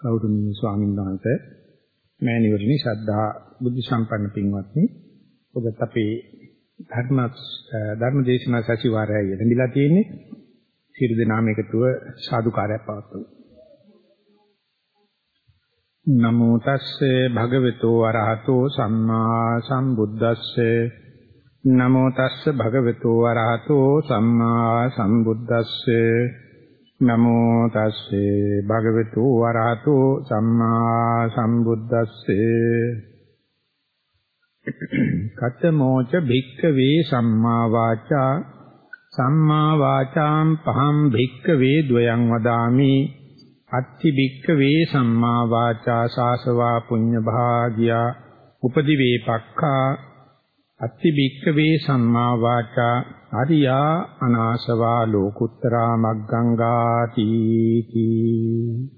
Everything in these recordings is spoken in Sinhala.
ගෞරවනීය ස්වාමීන් වහන්සේ මෑණිවරණි ශ්‍රද්ධා බුද්ධ සම්පන්න පින්වත්නි ඔබත් අපේ ධර්ම ධර්මදේශනා සැසිවාරය යෙදමිලා තියෙන්නේ. සියලු දෙනාම එකතුව සාදුකාරයක් පවත්වමු. නමෝ තස්සේ භගවතු වරහතෝ සම්මා සම්බුද්දස්සේ. නමෝ තස්සේ භගවතු වරහතෝ සම්මා සම්බුද්දස්සේ. නමෝ තස්සේ භගවතු වරහතෝ සම්මා සම්බුද්දස්සේ. කතමෝච භික්ඛවේ සම්මා වාචා. සම්මා වාචාම් පහම් භික්ඛවේ ද්වයං වදාමි. අත්ති භික්ඛවේ සම්මා වාචා සාසවා පුඤ්ඤ භාගියා. උපදි වේපක්ඛා අත්ති භික්ඛවේ සම්මා වාචා අරියා අනාසවා ලෝකුත්තරා මග්ගංගාති තී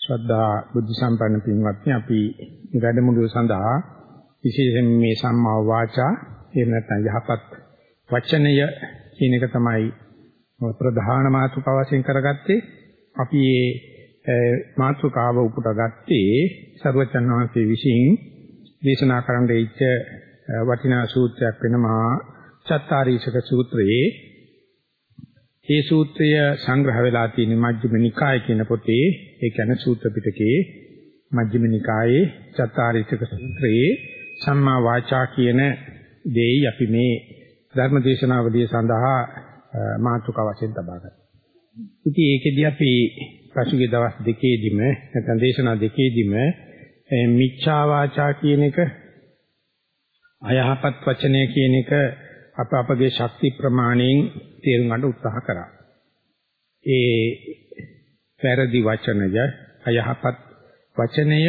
ශ්‍රද්ධා බුද්ධ සම්පන්න පින්වත්නි අපි වැඩමුළුව සඳහා විශේෂයෙන් මේ සම්මා වාචා එහෙම නැත්නම් යහපත් වචනය කියන එක තමයි ප්‍රධාන මාතෘකාව වශයෙන් කරගත්තේ. අපි මේ මාතෘකාව උපුටාගත්තේ සර්වචන් වහන්සේ විසින් දේශනා කරන්න ඉච්ඡ වටිනා සූත්‍රයක් වෙනවා චත්තාරීසක සූත්‍රයේ මේ සූත්‍රය සංග්‍රහ වෙලා තියෙන මජ්ක්‍ධිම නිකාය කියන පොතේ ඒ කියන්නේ සූත්‍ර පිටකයේ මජ්ක්‍ධිම නිකායේ චත්තාරීසක සූත්‍රයේ සම්මා වාචා කියන දෙයි අපි මේ ධර්ම දේශනාවලිය සඳහා මාතෘකාව වශයෙන් තබා ගන්නවා. ඉතින් ඒකෙදී අපි පසුගිය දවස් දෙකේදීම නැත්නම් දේශනා දෙකේදීම මිච්ඡා වාචා කියන එක අයහපත් වචනය කියන එක අප අපගේ ශක්ති ප්‍රමාණයෙන් තේරුම් ගන්න උත්සාහ කරා. ඒ වැරදි වචනය අයහපත් වචනය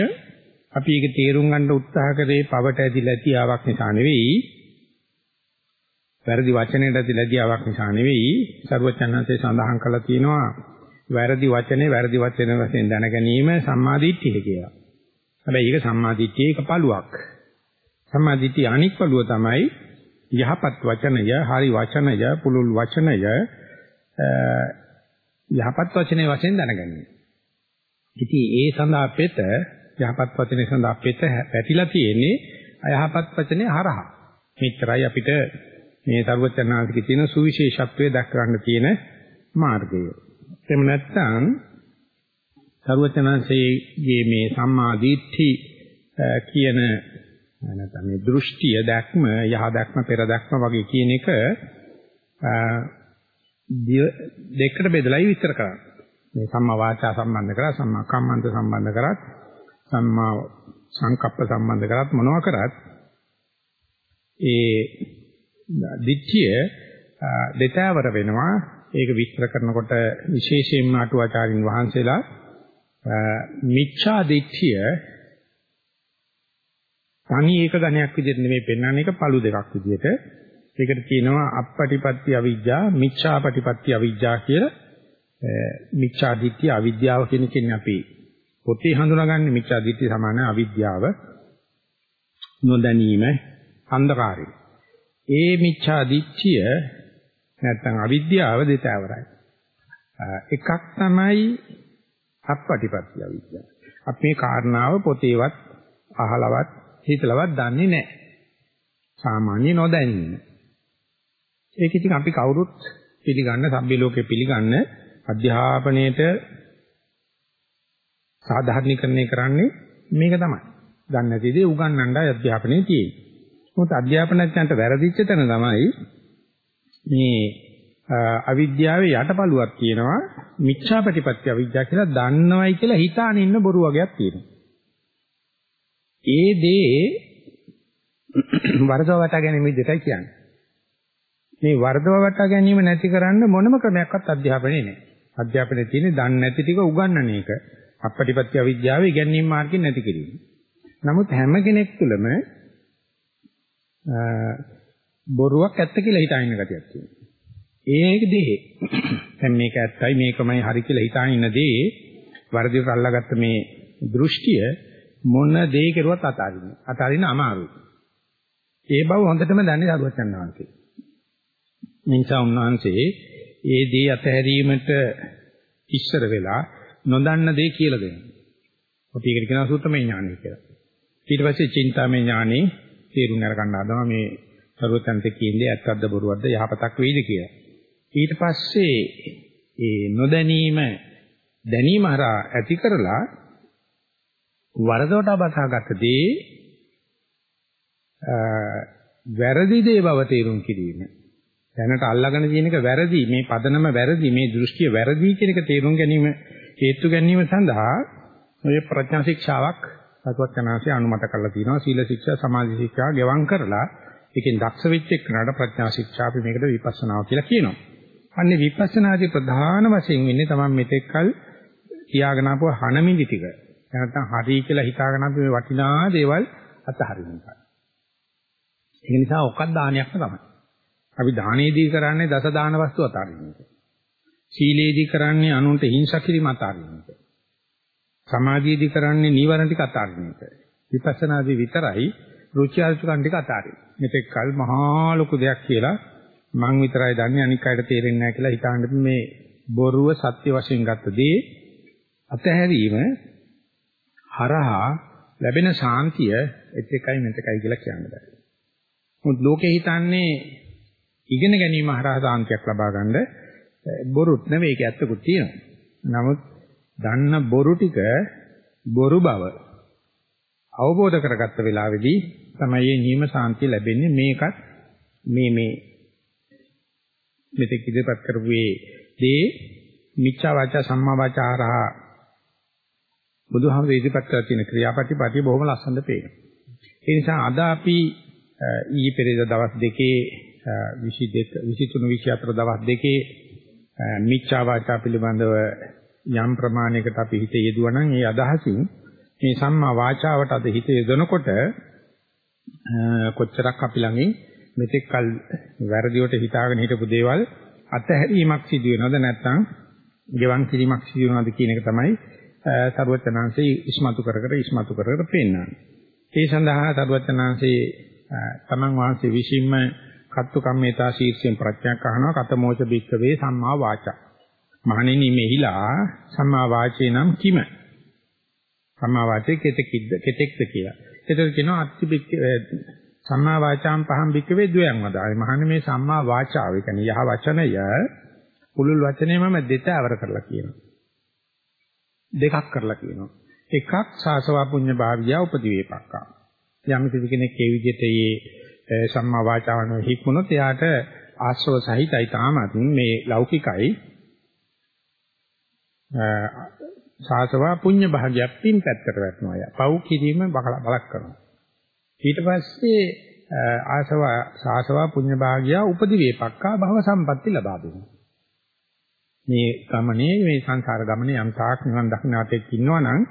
අපි ඒක තේරුම් ගන්න උත්සාහ කරේ පවට ඇදිලා තියාවක් නිසා නෙවෙයි. වැරදි වචනයට ඇදිලා තියාවක් නිසා නෙවෙයි. සර්වචන්නන්සේ සඳහන් කළා තියෙනවා වැරදි වචනේ වැරදි වචන වශයෙන් දැන ගැනීම සම්මාදිට්ඨිය කියලා. හැබැයි ඒක සම්මාදිට්ඨියේ එක පළුවක්. සම්මාදිට්ඨිය අනික් පළුව තමයි යහපත් වචනය, හරි වචනය, පුලුල් වචනය යහපත් වචනේ වශයෙන් දැනගන්නේ. ඉතින් ඒ සඳහා පෙත යහපත් වචනේ සඳහා පෙත පැතිලා තියෙන්නේ අයහපත් වචනේ හරහා. මෙච්චරයි අපිට මේ සර්වචනාධිකේ තියෙන සුවිශේෂත්වයේ දක්වන්න තියෙන මාර්ගය. එහෙම නැත්නම් සර්වචනංශයේ මේ සම්මා දිට්ඨි කියන නැත්නම් මේ දෘෂ්ටිය දැක්ම යහ දැක්ම පෙර දැක්ම වගේ කියන එක දෙකට බෙදලායි විස්තර කරන්නේ. මේ සම්මා වාචා සම්බන්ධ කරා සම්මා කම්මන්ත සම්බන්ධ කරත් සම්මා සංකප්ප සම්බන්ධ කරත් මොනවා කරත් ඒ දිට්ඨිය දෙතවර වෙනවා ඒක විස්තර කරනකොට විශේෂයෙන්ම අටුවාචාරින් වහන්සේලා මිච්ඡා දිට්ඨිය තනි එක ගණයක් විදිහට නෙමෙයි පෙන්වන්නේ ඒක පළු දෙකක් විදිහට. ඒකට කියනවා අපපටිපත්‍ය අවිජ්ජා මිච්ඡාපටිපත්‍ය අවිජ්ජා කියලා. මිච්ඡා දිට්ඨිය අවිද්‍යාව කියන කෙනේ අපි පොතේ හඳුනාගන්නේ මිච්ඡා දිට්ඨිය සමාන අවිද්‍යාව නොදැනීම අන්ධකාරය. ඒ මිච්ඡා දිට්ඨිය නැත්නම් අවිද්‍යාව දෙතවරයි. එකක් තමයි අපපටිපත්‍ය අවිද්‍යාව. අපි මේ කාරණාව පොතේවත් අහලවත් හිතලවත් දන්නේ නැහැ. සාමාන්‍ය නොදැනීම. ඒක ඉතින් අපි කවුරුත් පිළිගන්න සભ્ય ලෝකේ පිළිගන්න අධ්‍යාපනයේට සාධාරණීකරණය කරන්නේ මේක තමයි. දන්නේ නැති දේ උගන්වන්නයි අධ්‍යාපනයේ තියෙන්නේ. මොකද අධ්‍යාපනඥයන්ට වැරදිච්ච තැන තමයි මේ අවිද්‍යාවේ යටපළුවක් කියනවා මිච්ඡාපටිපත්‍ය අවිද්‍යාව කියලා දන්නවයි කියලා හිතාන ඉන්න බොරු වගේක් තියෙනවා. ඒ දේ වර්ධව වටා ගැනීම විදිහටයි කියන්නේ. මේ වර්ධව වටා ගැනීම නැති කරන්න මොනම ක්‍රමයක්වත් අධ්‍යාපනයේ නැහැ. අධ්‍යාපනයේ තියෙන්නේ දන්නේ නැති ටික උගන්වන එක. අපපටිපත්‍ය අවිද්‍යාවේ ඉගැන්වීම මාර්ගෙන් නැති කිරීම. නමුත් හැම කෙනෙක් තුළම බොරුවක් ඇත්ත කියලා හිතාගෙන ඉන්න ගතියක් තියෙනවා. ඒක දෙහි. දැන් මේක ඇත්තයි මේකමයි හරි කියලා හිතාගෙන ඉන්න දේ වර්ධිත අල්ලාගත්ත මේ දෘෂ්ටිය මොන දේ කෙරුවත් අතාරින්න. අතාරින්න අමාරුයි. ඒ බව හොඳටම දන්නේ සරුවචන් වහන්සේ. නිසා උන්වහන්සේ ඒ දේ අතහැරීමට ඉස්සර වෙලා නොදන්න දේ කියලා දෙනවා. අපි ඒකට කියනවා සූත්‍රමය ඥානය කියලා. ඊට පස්සේ චින්තාමය ඥානෙ තේරුම් අරගන්න හදනවා මේ සරුවතන්ට කියන්නේ ඇත්තක්ද බොරුවක්ද යහපතක් වෙයිද කියලා. ඊට පස්සේ ඒ නොදැනීම දැනීම හරහා ඇති කරලා වරදවට බසාගත දේ වැරදි දේ බව තේරුම් කිරීම. දැනට අල්ලාගෙන තියෙන එක වැරදි මේ පදනම වැරදි මේ දෘෂ්ටිය වැරදි කියන එක තේරුම් ගැනීම හේතු ගැනීම සඳහා ඔය ප්‍රඥා ශික්ෂාවක් සතුටකනාසේ අනුමත කරලා තියෙනවා සීල ශික්ෂා සමාධි ශික්ෂා ගෙවම් කරලා ඒකෙන් දක්ෂ වෙච්ච එක්කනට ප්‍රඥා ශික්ෂා අපි මේකට විපස්සනාව කියලා කියනවා. අන්නේ විපස්සනාදී ප්‍රධාන වශයෙන් වෙන්නේ තමයි මෙතෙක්කල් තියාගෙන ආපුව හනමිදි ටික. නැත්නම් හරි කියලා හිතාගෙන අපි මේ වටිනා දේවල් අතහරින එක. ඒක නිසා ඔක්කක් දානයක්ම තමයි. අපි දානයේදී කරන්නේ දස දාන වස්තු අතහරින එක. සීලේදී කරන්නේ අනුන්ට හිංසා කිරීම අතහරින එක. සමාධියේදී කරන්නේ නීවරණ ටික අතහරින එක. විපස්සනාදී විතරයි රුචි අරුචිකන් ටික අතහරින. මෙතෙක් කල් මහා ලොකු දෙයක් කියලා මං විතරයි දන්නේ අනික් අයට තේරෙන්නේ නැහැ කියලා හිතාගෙන මේ බොරුව සත්‍ය වශයෙන් ගත්ත දේ අතහැරීම හරහා ලැබෙන ශාන්තිය එත් එකයි මෙත් එකයි කියලා කියන්න බෑ. මොකද ලෝකේ හිතන්නේ ඉගෙන ගැනීම හරහා ශාන්තියක් ලබා ගන්න බොරුත් නෙවෙයි ඒක ඇත්තකුත් තියෙනවා. නමුත් දන්න බොරු ටික බොරු බව අවබෝධ කරගත්ත වෙලාවේදී තමයි මේ නියම ශාන්තිය ලැබෙන්නේ මේකත් මේ මේ මෙතෙක් ඉදිරිපත් කරපු දේ මිච්ඡා වාචා සම්මා වාචා ආරහා බුදුහාමුදුරේ ඉදිරිපත් කරලා තියෙන ක්‍රියාපටිපටිය බොහොම ලස්සනට පේනවා. ඒ නිසා අද අපි ඊයේ පෙරේද දවස් දෙකේ 22 23 24 දවස් දෙකේ මිච්ඡා වාචා පිළිබඳව යම් ප්‍රමාණයකට අපි හිත යෙදුවා නම් ඒ අදහසින් මේ සම්මා වාචාවට අද හිත යොදනකොට කොච්චරක් අපි ළඟින් මෙතෙක් කල වැරදිවට හිතාගෙන හිටපු දේවල් අතහැරීමක් සිදු වෙනවද නැත්නම් ගෙවන් කිරීමක් සිදු වෙනවද කියන එක තමයි සරුවචනාංශේ ඉස්මතු කර කර ඉස්මතු කර කර පෙන්නන්නේ. ඒ සඳහා සරුවචනාංශේ තමන් වහන්සේ විසින්ම කත්තු කම්මේතා ශීර්ෂයෙන් ප්‍රඥාවක් අහනවා කතමෝච බික්කවේ සම්මා වාචා. මහණෙනි මෙහිලා සම්මා වාචේ නම් කිම? සම්මා වාචේ කෙතෙක්ද කෙතෙක්ද කියලා. ඒතර කියනවා අත්ති බික්ක සම්මා වාචාම් පහම් බික්කවේ ද්වයං වදායි. මහණෙනි මේ සම්මා වාචාව කියන්නේ යහ වචනය පුළුල් වචනේමම දෙත අවර කරලා කියනවා. දෙකක් කරලා කියනවා. එකක් සාසවා පුඤ්ඤ භාවිය උපදිවේපක්කා. යම් කිසි කෙනෙක් ඒ විදිහට මේ සම්මා වාචාවන හික්මුණොත් එයාට ආශ්‍රව සහිතයි තාමත් මේ ලෞකිකයි සාසවා පුඤ්ඤ භාගයක් පින් පැත්තට වැටෙනවා යා. පව් කිරීම බලක් කරනවා. ඊට පස්සේ ආසව සාසවා පුඤ්ඤ භාගය උපදිවේපක්කා භව සම්පatti ලබා දෙනවා. මේ ගමනේ මේ සංසාර ගමනේ යම් තාක් නිවන් දක්නාතෙක් ඉන්නවනම්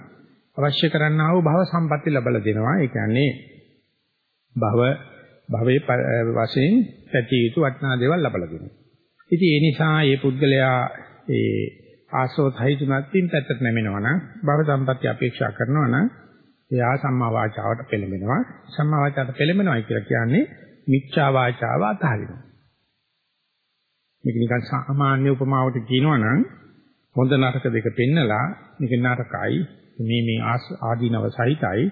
අවශ්‍ය කරන්නා වූ භව සම්පatti ලබා දෙනවා. ඒ කියන්නේ භව භවයේ වශයෙන් පැතිය යුතු වටිනා දේවල් ලබා දෙනවා. ඉතින් ඒ නිසා මේ පුද්ගලයා ඒ ආසෝතයි තුනක් තින් පැත්තට නැමෙනවා නම් භව සම්පatti අපේක්ෂා කරනවා නම් එයා සම්මා වාචාවට පෙළඹෙනවා. සම්මා වාචාවට පෙළඹෙනවා කියලා කියන්නේ මිච්ඡා වාචාව අතහරිනවා. මේක නිකන් සාමාන්‍ය උපමාවකට කියනවා නම් හොඳ නරක දෙක පෙන්නලා මේක නරකයි මේ මේ ආදීනව සහිතයි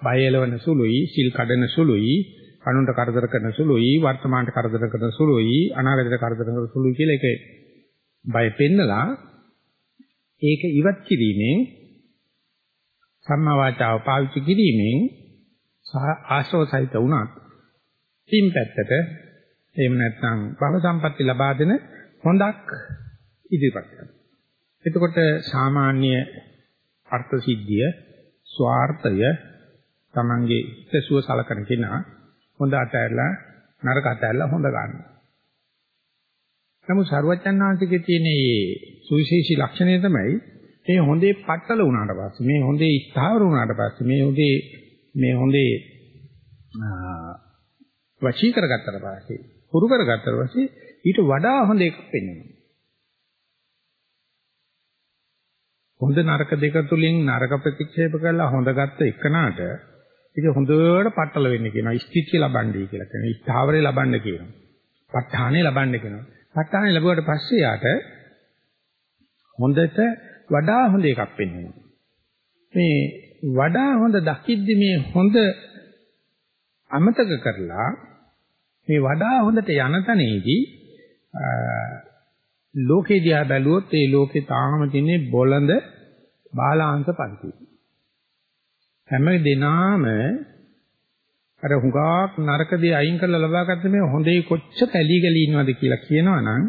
බය එලවන සුළුයි සිල් කඩන සුළුයි අනුන්ට කරදර කරන සුළුයි වර්තමානට කරදර කරන සුළුයි අනාගතයට කරදර කරන සුළුයි කියලා ඒක බය පෙන්නලා ඒක ඉවත් කිරීමෙන් සම්මා වාචාව පාවිච්චි කිරීමෙන් ආශ්‍රව සහිත වුණත් තින් පැත්තට එහෙම නැත්නම් භව සම්පatti ලබා දෙන හොඳක් ඉදිරිපත් කරනවා. එතකොට සාමාන්‍ය අර්ථ සිද්ධිය ස්වార్థය Tamange හිතසුව සලකන කෙනා හොඳ අතහැරලා නරක අතහැරලා හොඳ ගන්නවා. නමුත් සරුවච්චන් වහන්සේගේ තියෙන මේ සුවිශේෂී ලක්ෂණය තමයි මේ හොඳේ පටල වුණාට පස්සේ මේ හොඳේ ස්ථාවර වුණාට පස්සේ මේ හොඳේ මේ හොඳේ වශී කරගත්තට පස්සේ පුරු කරගත්තට පස්සේ ඊට වඩා හොඳ එකක් වෙනවා. හොඳ නරක දෙක තුලින් නරක ප්‍රතික්ෂේප කරලා හොඳ ගත්ත එකනට ඒක හොඳට පටල වෙන්න කියනවා. ස්ථිතිය ලබන්නේ කියලා කියනවා. ස්ථාවරය ලබන්න කියනවා. ප ဋ ාණේ ලබන්න කියනවා. ප ဋ ාණේ ලැබුවට පස්සේ යාට හොඳට වඩා හොඳ එකක් පෙන්වනවා. මේ වඩා හොඳ දකිද්දි මේ හොඳ අමතක කරලා මේ වඩා හොඳට යන තැනේදී ලෝකේ දිහා බැලුවොත් ඒ ලෝකේ තාම තියෙන්නේ බොළඳ බාලාංශ පරිදි. හැම දිනාම අර හුඟක් නරකදී අයින් කරලා ලබාගත්ත මේ හොඳේ කොච්චර ඇලි ගලි ඉන්නවද කියලා කියනවනම්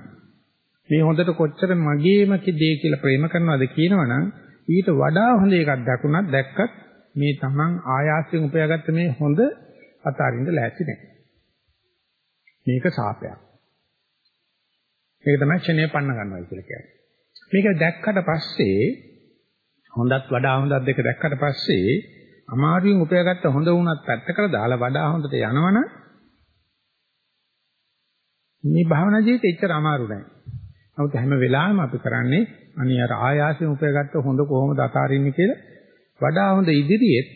මේ හොඳට කොච්චර මගේම දේ කියලා ප්‍රේම කරනවද කියනවනම් ඊට වඩා හොඳ එකක් දකුණක් දැක්කත් මේ Taman ආයාසයෙන් උපයාගත්ත මේ හොඳ අතාරින්න ලෑස්ති නැහැ. මේක සාපයක්. මේක තමයි ක්ෂණය පන්න ගන්නවා කියලා කියන්නේ. මේක දැක්කට පස්සේ හොඳත් වඩා හොඳත් දෙක දැක්කට පස්සේ අමාරුවෙන් උපයාගත්ත හොඳ වුණත් පැත්තකට දාලා වඩා හොඳට යනවනම් මේ භාවනා ජීවිතේ එච්චර අමාරු නෑ. නමුත් හැම වෙලාවෙම අපි කරන්නේ අනිය අර ආයාසයෙන් උපයාගත්ත හොඳ කොහොමද අතාරින්නේ කියලා වඩා හොඳ ඉදිරියෙත්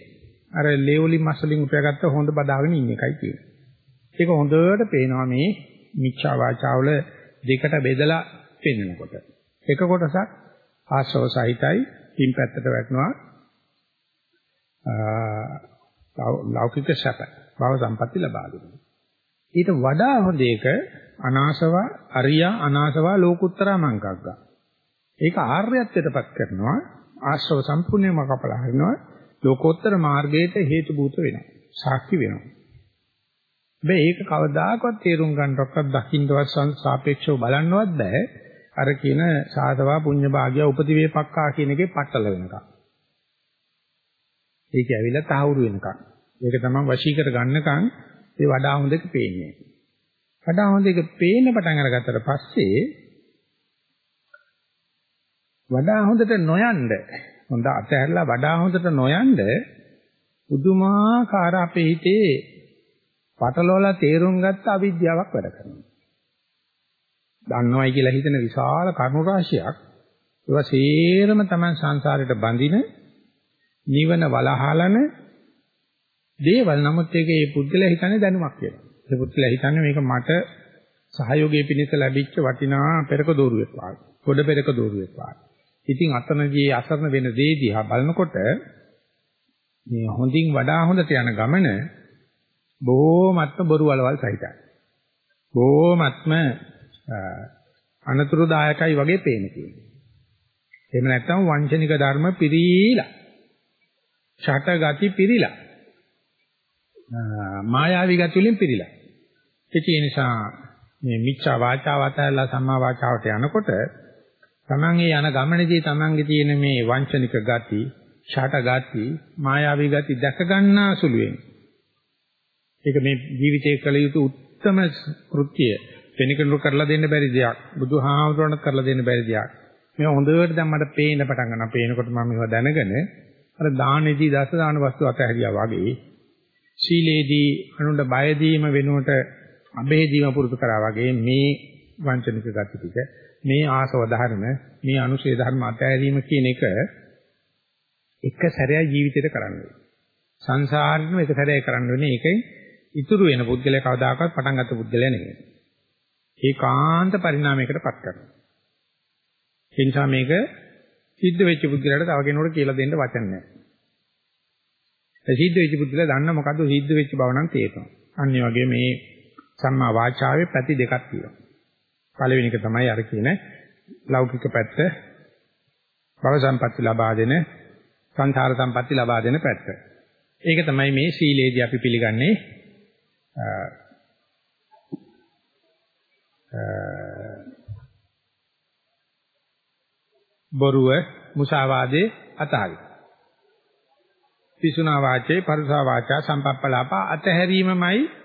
අර ලේවලින් මස්වලින් උපයාගත්ත හොඳ බදාගෙන ඉන්න එකයි කියන්නේ. ඒක හොඳට පේනවා මේ මිච්ඡා වාචාවල දෙකට බෙදලා පෙන්නකොට. එක කොටසක් ආශ්‍රව සහිතයි පින් පැත්තට වැටෙනවා ලෞකික සැප භව සම්පatti ලබා දෙනවා. ඊට වඩා හොඳ එක අනාසව අරියා අනාසව ලෝකුත්තර මංකග්ගා. ඒක ආර්යත්වයටපත් කරනවා ආශ්‍රව සම්පූර්ණයෙන්ම කපලා හරිනවා ලෝකෝත්තර මාර්ගයට හේතු භූත වෙනවා. සාක්ෂි වෙනවා. හැබැයි ඒක කවදාකවත් තේරුම් ගන්නවක්වත් දකින්නවත් සාපේක්ෂව බලන්නවත් බෑ. අර කියන සාතවා පුඤ්ඤ භාග්‍ය උපති වේපක්කා කියන එකේ පట్టල වෙනකම්. ඒක ඇවිල්ලා තහවුරු වෙනකම්. ඒක තමයි වශී කර ගන්නකම් ඒ වඩා හොඳ එක පේන්නේ. වඩා හොඳ එක පේන්න පටන් අරගත්තට පස්සේ වඩා හොඳට නොයන්ද හොඳ අතහැරලා වඩා හොඳට නොයන්ද පුදුමාකාර අපේ හිතේ පටලවලා තේරුම් ගත්ත අවිද්‍යාවක් වැඩ කරනවා. දන්නවයි කියලා හිතන විශාල කරුණු රාශියක් ඒවා සේරම තමයි සංසාරයට බඳින නිවන වලහලන දේවල් නමුත් ඒකේ පුද්ගලයා හිතන්නේ දැනුමක් කියලා. ඒ පුද්ගලයා හිතන්නේ මේක මට සහයෝගයේ පිණිස ලැබිච්ච වටිනා පෙරක දෝරුවෙක් වගේ. ගොඩ පෙරක දෝරුවෙක් වගේ. ඉතින් අතනදී අසරණ වෙන දේ දිහා බලනකොට මේ හොඳින් වඩා හොඳට යන ගමන බොහෝමත්ම බොරු වලවල් සහිතයි. බොහෝමත්ම අනතුරුදායකයි වගේ පේන කියන්නේ. එහෙම නැත්නම් වංචනික ධර්ම පිරීලා. ෂට ගති පිරීලා. මායාවී ගති වලින් පිරීලා. ඒ නිසා මේ මිච්ඡා වාචාව අතහැරලා සම්මා වාචාවට යනකොට තමන් ඒ යන ගමනේදී තමන්ගේ තියෙන මේ වංචනික ගති, ෂට ගති, මායාවී ගති දැක ගන්නා සුළුවෙන්. ඒක මේ ජීවිතයේ කළ යුතු උත්තරම කෘත්‍යය. වෙනකෙනෙකුට කරලා දෙන්න බැරි දෙයක්. බුදුහාමුදුරණත් කරලා දෙන්න බැරි දෙයක්. මේ හොඳට දැන් මට පේන්න පටන් ගන්නවා. පේනකොට මම මේවා දැනගෙන අර දානෙදී දස දාන වස්තු අතහැරියා වගේ සීලේදී අනුන්ට බය දීම වෙනුවට අබේදීම පුරුදු කරා වගේ මේ වංචනික ගති ටික මේ ආසව ධර්ම මේ අනුශේ ධර්ම අතහැරීම කියන එක එක සැරයක් ජීවිතේට කරන්න වෙනවා. සංසාරෙම එක සැරයක් කරන්න වෙන්නේ ඒකෙන් ඉතුරු වෙන පුද්ගලයා කවදාකවත් පටන් ගත්ත පුද්ගලයා නෙවෙයි. ඒකාන්ත පරිණාමයකටපත් කරනවා. ඒ නිසා මේක සිද්ධ වෙච්ච පුද්ගලයාට තව කෙනෙකුට කියලා දෙන්න වචන නැහැ. ඒ සිද්ධ වෙච්ච පුද්ගලයා දන්න මොකද්ද සිද්ධ වෙච්ච බව නම් තේරෙනවා. අන්න ඒ වගේ මේ සම්මා වාචාවේ පැති දෙකක් තියෙනවා. පළවෙනි එක තමයි අර කියන ලෞකික පැත්ත භව සම්පatti ලබා දෙන සංසාර සම්පatti ලබා දෙන පැත්ත. ඒක තමයි මේ සීලේදී අපි පිළිගන්නේ බොරුව මුසාවාදේ අතහරි. පිසුනා වාචේ පරුසා වාචා සම්පප්පලාප අතහැරීමමයි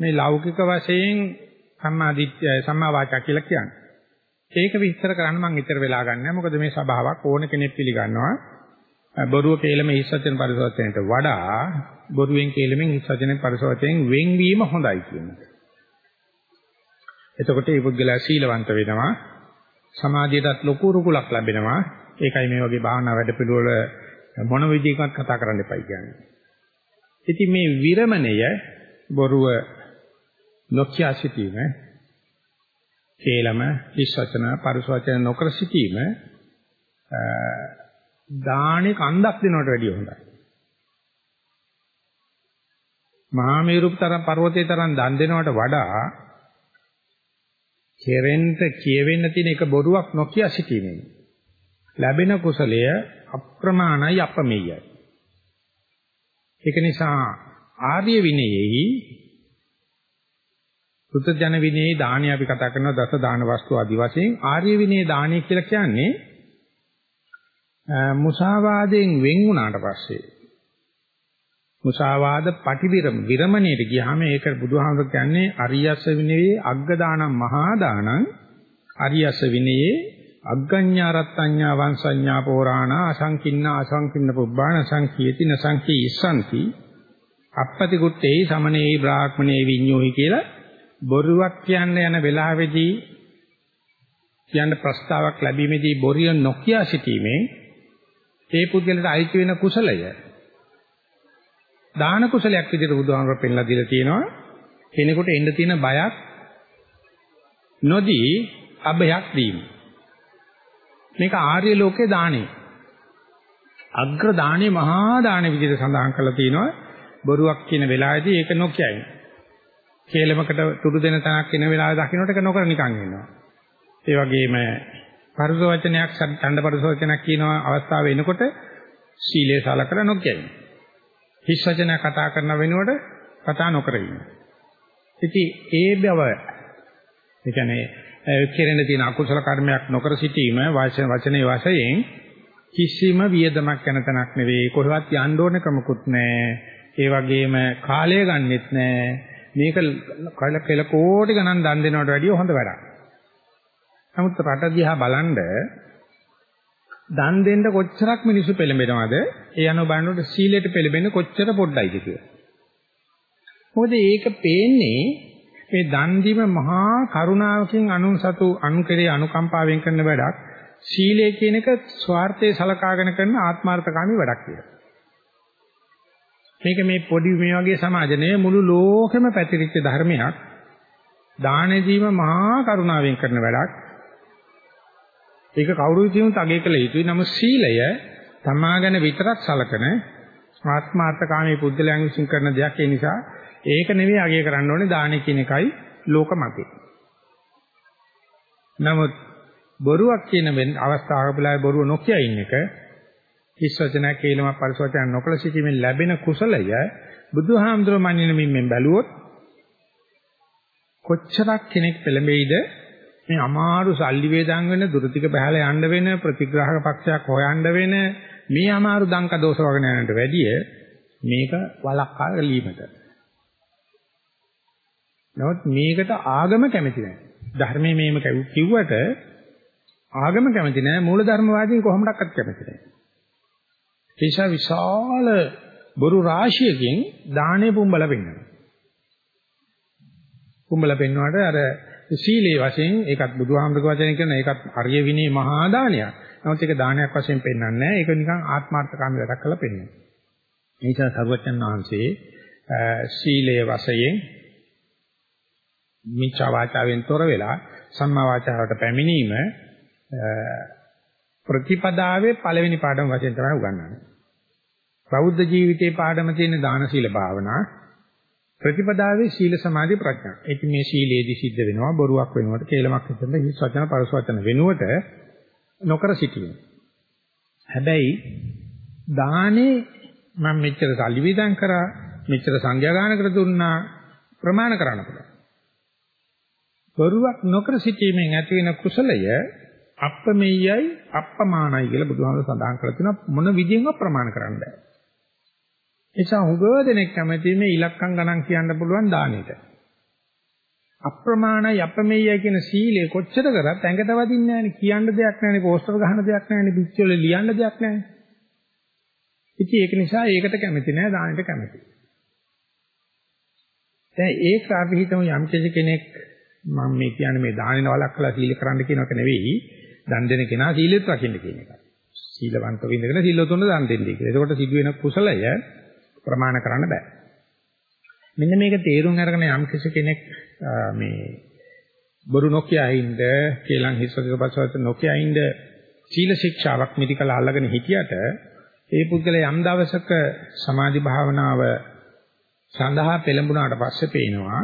මේ ලෞකික වශයෙන් සම්මාදිට්ඨිය සම්මා වාචා කියලා කියන්නේ. ඒක විස්තර කරන්න මම ඉතර වෙලා ගන්නෑ. මොකද මේ සභාවක් ඕන කෙනෙක් පිළිගන්නවා. බොරුව කේලම හිස් වචන පරිසවචනයට වඩා බොරුවෙන් කේලමෙන් හිස් වචන පරිසවචනෙන් වෙන්වීම හොඳයි කියනවා. එතකොට මේ පුද්ගලයා සීලවන්ත වෙනවා. සමාධියටත් ලොකු රුකුලක් ලැබෙනවා. ඒකයි මේ වගේ භාවනා වැඩපිළිවෙල මොන විදිහකට කතා කරන්න එපයි කියන්නේ. ඉතින් මේ විරමණය බොරුව නොකිය සිටීම කේලම හිස් වචන පරිස වචන නොකර සිටීම දානේ කන්දක් දෙනවට වැඩිය හොඳයි. මහා මේරු තරම් පර්වතයේ තරම් දන් දෙනවට වඩා කෙරෙන්ට කියවෙන්න තියෙන එක බොරුවක් නොකිය සිටීමෙන් ලැබෙන කුසලය අප්‍රමාණයි අපමෙයයි. ඒක නිසා ආර්ය විනයෙහි සුතජන විනයේ දානි අපි කතා කරනවා දස දාන වස්තු ආදි වශයෙන්. ආර්ය විනයේ දානි කියලා කියන්නේ මුසාවාදයෙන් වෙන් වුණාට පස්සේ මුසාවාද පටිවිරම විරමණයට ගියාම ඒක බුදුහාමුදුර කියන්නේ අරියස්ස විනයේ අග්ග දානම් මහා දානං අරියස්ස විනයේ අග්ගඤ්ඤා රත්ත්‍ඤ්ඤා වංශඤ්ඤා පෝරාණ අසංකින්න අසංකින්න පුබ්බාණ සංකීති නසංකී ඉස්සන්ති. අපපති කුට්ටේ සමනේ බ්‍රාහ්මණේ විඤ්ඤෝහි කියලා බොරුවක් කියන්න යන වෙලාවේදී කියන්න ප්‍රස්තාවක් ලැබීමේදී බොරිය නොකිය සිටීමෙන් ඒ පුද්ගලට අයිති වෙන කුසලය. දාන කුසලයක් විදිහට බුදුහාමර පෙන්ලා දීලා තියෙනවා. කෙනෙකුට එන්න තියෙන බයක් නොදී අභයක් දීම මේක ආර්ය ලෝකේ දානේ අග්‍ර දානේ මහා දානේ විදිහට සඳහන් කරලා තියෙනවා. බොරුවක් කියන වෙලාවේදී ඒක නොකියයි. කේලමකට තුඩු දෙන තැනක් ඉන වෙලාවේ දකින්නට ඒක නොකර නිකන් ඉන්නවා ඒ වගේම පරුස වචනයක් ඡන්ද පරුස වචනයක් කියන අවස්ථාව එනකොට සීලය සලකලා නොකියයි හිස් වචන කතා කරන වෙනුවට කතා නොකර ඉන්න. ඉතින් ඒ බව ඒ කියන්නේ කෙරෙන තියෙන අකුසල කර්මයක් නොකර සිටීම වචන වචනේ වශයෙන් කිසිම වියදමක් යන තැනක් නෙවෙයි කොහෙවත් යන්න ඕන ක්‍රමකුත් නැහැ. ඒ වගේම කාලය ගන්නෙත් නැහැ. මේක කල කෙල කෝටි ගණන් දන් දෙනවට වැඩිය හොඳ වැඩක්. නමුත් රට දිහා බලනද දන් දෙන්න කොච්චරක් මිනිස්සු පෙළඹෙනවද? ඒ අනුව බලනකොට සීලයට පෙළඹෙන්නේ කොච්චර පොඩ්ඩයිද කියලා. මොකද ඒක පේන්නේ මේ දන් දීම මහා කරුණාවකින් අනුන් සතු අනු කෙරේ අනුකම්පාවෙන් කරන වැඩක්. සීලය කියන එක ස්වార్థේ සලකාගෙන කරන ආත්මార్థකාමී වැඩක් කියලා. මේක මේ පොඩි මේ වගේ සමාජයේ මුළු ලෝකෙම පැතිරිච්ච ධර්මයක්. දාන දීම මහා කරුණාවෙන් කරන වැඩක්. ඒක කවුරුත් කියමුත් අගය කළ යුතුයි. නමුත් සීලය තමාගෙන විතරක් සලකන ආත්මාර්ථකාමී පුද්ගලයන් විසින් කරන දෙයක් ඒ නිසා ඒක නෙවෙයි අගය කරන්න ඕනේ දානෙ කියන එකයි ලෝක මතය. නමුත් බොරුවක් කියන අවස්ථාවක බලයි බොරුව නොකිය ඉන්න එක විශ්වචන කේලම පරිසවචන නොකල සිටීමෙන් ලැබෙන කුසලය බුදුහාමුදුරුවෝ මන්නින මිම්ෙන් බැලුවොත් කොච්චරක් කෙනෙක් පෙළඹෙයිද මේ අමාරු සල්ලි වේදන් වෙන දුරතික බහලා යන්න වෙන ප්‍රතිග්‍රාහක පක්ෂයක් හොයන්න වෙන මේ අමාරු දංක දෝෂ වගන යනට වැඩිය මේක වලක්කා ගැලීමට. නමුත් මේකට ආගම කැමති නැහැ. ධර්මයේ මේම කිව්වට ආගම කැමති නැහැ. මූල ධර්මවාදීන් කොහොමඩක්වත් කැමති නැහැ. ඒෂා විශාල බොරු රාශියකින් දානේ පුඹල පෙන්වනවා. පුඹල පෙන්වුවාට අර සීලේ වශයෙන් ඒකත් බුදුහාමුදුරුවෝ වචනේ කියන ඒකත් අරිය විනේ මහා දානයක්. නමුත් ඒක දානයක් වශයෙන් පෙන්වන්නේ නැහැ. ඒක නිකන් ආත්මార్థකාමී වැඩක් කරලා පෙන්වනවා. ඒ නිසා සර්වඥන් වහන්සේ සීලයේ වශයෙන් මිච්ඡා වාචාවෙන් තොර වෙලා සම්මා වාචාවට පැමිණීම ප්‍රතිපදාවේ පළවෙනි පාඩම වශයෙන් තමයි උගන්වන්නේ. බෞද්ධ ජීවිතයේ පාඩම තියෙන දාන සීල භාවනා ප්‍රතිපදාවේ සීල සමාධි ප්‍රඥා. ඒක මේ සීලේදී සිද්ධ වෙනවා බොරුවක් වෙනකොට කේලමක් හිතෙන්ද හිස් වචන පරස වචන වෙනුවට නොකර සිටීම. හැබැයි දානේ මම මෙච්චර සල්ලි විදන් කරා මෙච්චර සංඛ්‍යා ගානකට දුන්නා ප්‍රමාණ කරන්න පුළුවන්. බොරුවක් නොකර සිටීමෙන් ඇති වෙන කුසලය අප්‍රමෙයයි අප්‍රමාණයි කියලා බුදුහාමර සඳහන් කරලා තියෙනවා මොන විදියෙන්වත් ප්‍රමාණ කරන්න බෑ. නිසා හුඟ දෙනෙක් කැමති මේ ඉලක්කම් ගණන් කියන්න පුළුවන් දානෙට. අප්‍රමාණයි අපමෙයයි කියන සීලය කොච්චර කරත් ඇඟට වදින්නේ නැහැනේ. කියන්න දෙයක් නැහැනේ, පෝස්ටර් ගහන්න දෙයක් නැහැනේ, පිටිවල ලියන්න දෙයක් නැහැනේ. ඉතින් ඒක නිසා ඒකට කැමති නැහැ, දානෙට කැමති. දැන් ඒක අපි හිතමු යම් කෙනෙක් මම මේ කියන්නේ මේ දානෙන වලක්කලා සීල කරන්න කියන එක නෙවෙයි, දන් දෙන කෙනා සීලෙත් රකින්න කියන එක. සීලවන්ත වෙන්නගෙන සීලවතුන් දන් දෙන්නේ කියලා. එතකොට සිදුවෙන කුසලය ප්‍රමාණ කරන්න බෑ. මෙන්න මේක තේරුම් අරගෙන යම් කෙනෙක් මේ බොරු නොකිය අයින්ද කියලා හිස්වක පස්සවත් නොකිය අයින්ද සීල ශික්ෂාවක් මිදිකල අල්ලගෙන හිටියට ඒ පුද්ගලයා යම් දවසක සමාධි භාවනාව සඳහා පෙළඹුණාට පස්සේ පේනවා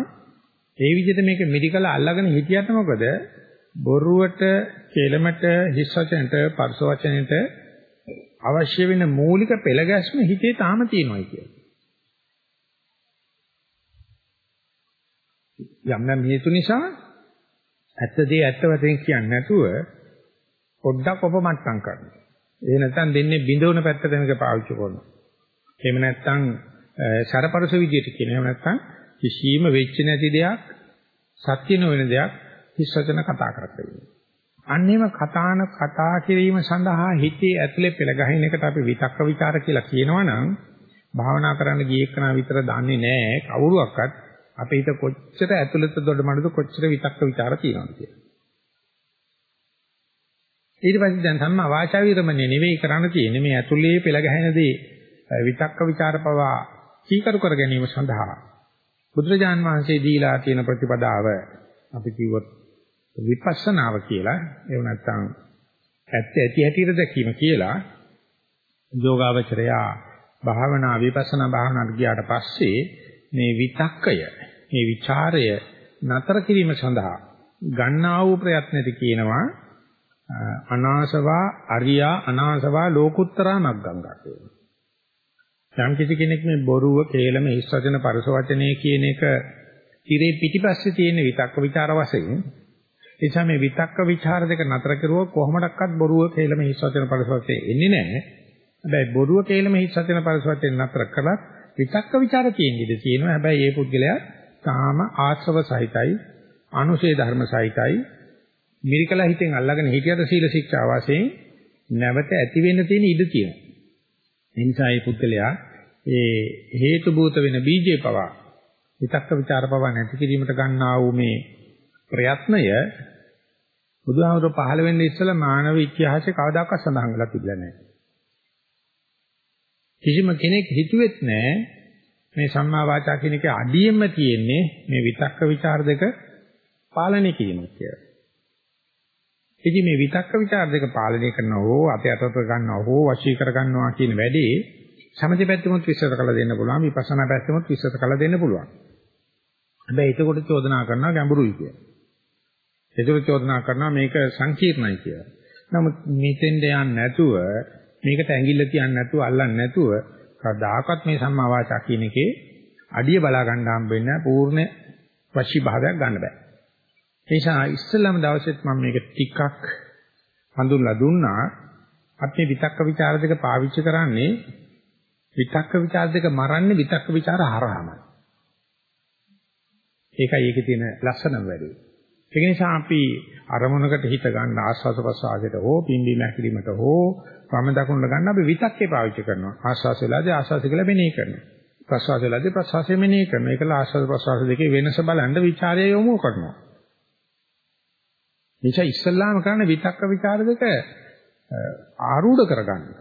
ඒ විදිහට මේක මිදිකල අල්ලගෙන හිටියට මොකද බොරුවට කෙලමට හිස් වචනට පරස වචනට අවශ්‍ය වෙන මූලික පෙළ ගැස්ම හිතේ තාම තියෙනවා කියන්නේ. යම් නම් හේතු නිසා ඇත්ත දේ ඇත්ත වශයෙන් කියන්නේ නැතුව පොඩ්ඩක් ඔපමට්ටම් කරනවා. ඒ නැත්තම් දෙන්නේ බිඳවන පැත්තට මේක පාවිච්චි කරනවා. එහෙම නැත්තම් සරපරස විදියට කියන. එහෙම නැත්තම් කිසිම වෙච්ච නැති දෙයක් සත්‍ය නොවන දෙයක් හිස්වචන කතා කරන්නේ. අන්නේම කතාන කතා කිරීම සඳහා හිතේ ඇතුලේ පෙළ ගහින එකට අපි විතක්ක ਵਿਚාර කියලා කියනවනම් භාවනා කරන්න ගිය එකනා විතර දන්නේ නැහැ කවුරුවක්වත් අපේ හිත කොච්චර ඇතුළත දොඩමඩුද කොච්චර විතක්ක ਵਿਚාර තියෙනවද කියලා. ඊට පස්සේ දැන් සම්මා වාචා විරමණය නෙවෙයි කරන්න තියෙන්නේ මේ ඇතුළේ පෙළ ගැහෙන දේ විතක්ක ਵਿਚාර පවා කීකරු කර ගැනීම සඳහා බුදුරජාන් වහන්සේ දීලා තියෙන ප්‍රතිපදාව අපි කිව්වොත් විපස්සනාව කියලා එහෙම නැත්නම් ඇත්ත ඇති හැටියට දැකීම කියලා යෝගාවචරයා භාවනා විපස්සනා භාවනාට ගියාට පස්සේ මේ විතක්කය මේ ਵਿਚාරය නතර කිරීම සඳහා ගන්නා වූ ප්‍රයත්නෙද කියනවා අනාසවා අරියා අනාසවා ලෝකුත්තරා මග්ගංගා කියනවා. යම් කිසි කෙනෙක් මේ බොරුව, කේලම, හිස් වචන, පරස වචනේ කියන එක ඉරේ පිටිපස්සේ තියෙන විතක්ක ਵਿਚාර වශයෙන් ඒ නිසා මේ විතක්ක ਵਿਚාර දෙක නතර කරුවොත් කොහොමඩක්වත් බොරුව කියලා මේ හිස්වචන පරිසවත්තේ එන්නේ නැහැ. හැබැයි බොරුව කියලා මේ හිස්වචන පරිසවත්තේ නතර කළත් විතක්ක ਵਿਚාර තියෙන ඉඩ තියෙනවා. හැබැයි ඒ පුද්ගලයා තාම ආශ්‍රව සහිතයි, අනුසේ ධර්ම සහිතයි. මිරිකලා හිතෙන් අල්ලගෙන හිටියට සීල ශික්ෂා වාසයෙන් නැවත ඇති වෙන්න තියෙන ඉඩ තියෙනවා. ඒ නිසා මේ පුද්ගලයා ඒ හේතු භූත වෙන බීජේ පවා විතක්ක ਵਿਚාර පවා නැති කිරීමට ගන්නා වූ මේ ප්‍රයත්නය බුදුහාමුදුරුවෝ පහළ වෙන්නේ ඉස්සෙල්ලා මානව ඉතිහාසයේ කවදාකවත් සඳහන් වෙලා තිබුණේ නැහැ. කිසිම කෙනෙක් හිතුවෙත් නැහැ මේ සම්මා වාචා කියන එකේ අඩියෙම තියෙන්නේ මේ විතක්ක ਵਿਚාර දෙක පාලනය කිරීම කියලා. ඉතින් මේ විතක්ක ਵਿਚාර දෙක පාලනය කරනවා හෝ අපේ අතට ගන්නවා හෝ වශී කර ගන්නවා කියන වැඩේ සමථ පැත්තෙමුත් විස්තර කළ දෙන්න පුළුවන් විපස්සනා පැත්තෙමුත් විස්තර කළ දෙන්න පුළුවන්. හැබැයි එතකොට චෝදනා කරනවා ගැඹුරුයි කියලා. ඒක චෝදනා කරනවා මේක සංකීර්ණයි කියලා. නමුත් මෙතෙන්ද යන්නේ නැතුව මේකට ඇඟිල්ල තියන්නේ නැතුව අල්ලන්නේ නැතුව කවදාකවත් මේ සම්මා වාචා කියන එකේ අඩිය බලා ගන්න හම්බෙන්න පූර්ණ වශීභාවයක් ගන්න බෑ. ඒ නිසා ඉස්සෙල්ලාම දවසෙත් මම මේක ටිකක් හඳුන්ලා දුන්නා. අපි විතක්ක ਵਿਚාර දෙක පාවිච්චි කරන්නේ විතක්ක ਵਿਚාර දෙක මරන්නේ විතක්ක ਵਿਚාර හරහාමයි. ඒකයි ඒකේ තියෙන ලස්සනම වැඩේ. ඒක නිසා අපි අරමුණකට හිත ගන්න ආස්වාද ප්‍රසආදයට හෝ පිම්බි මැකිලිමට හෝ වම දකුණට ගන්න අපි විතක්කේ පාවිච්චි කරනවා. ආස්වාස වෙලාදී ආස්වාස කියලා මෙනෙහි කරනවා. ප්‍රසවාස වෙලාදී ප්‍රසවාසය මෙනෙහි කරනවා. ඒකලා ආස්වාද ප්‍රසවාස දෙකේ වෙනස බලන් විචාරය යොමු කරනවා. නිසා ඉස්සල්ලාම කරන්න විතක්ක ਵਿਚාර දෙක ආරූඪ කරගන්න එක.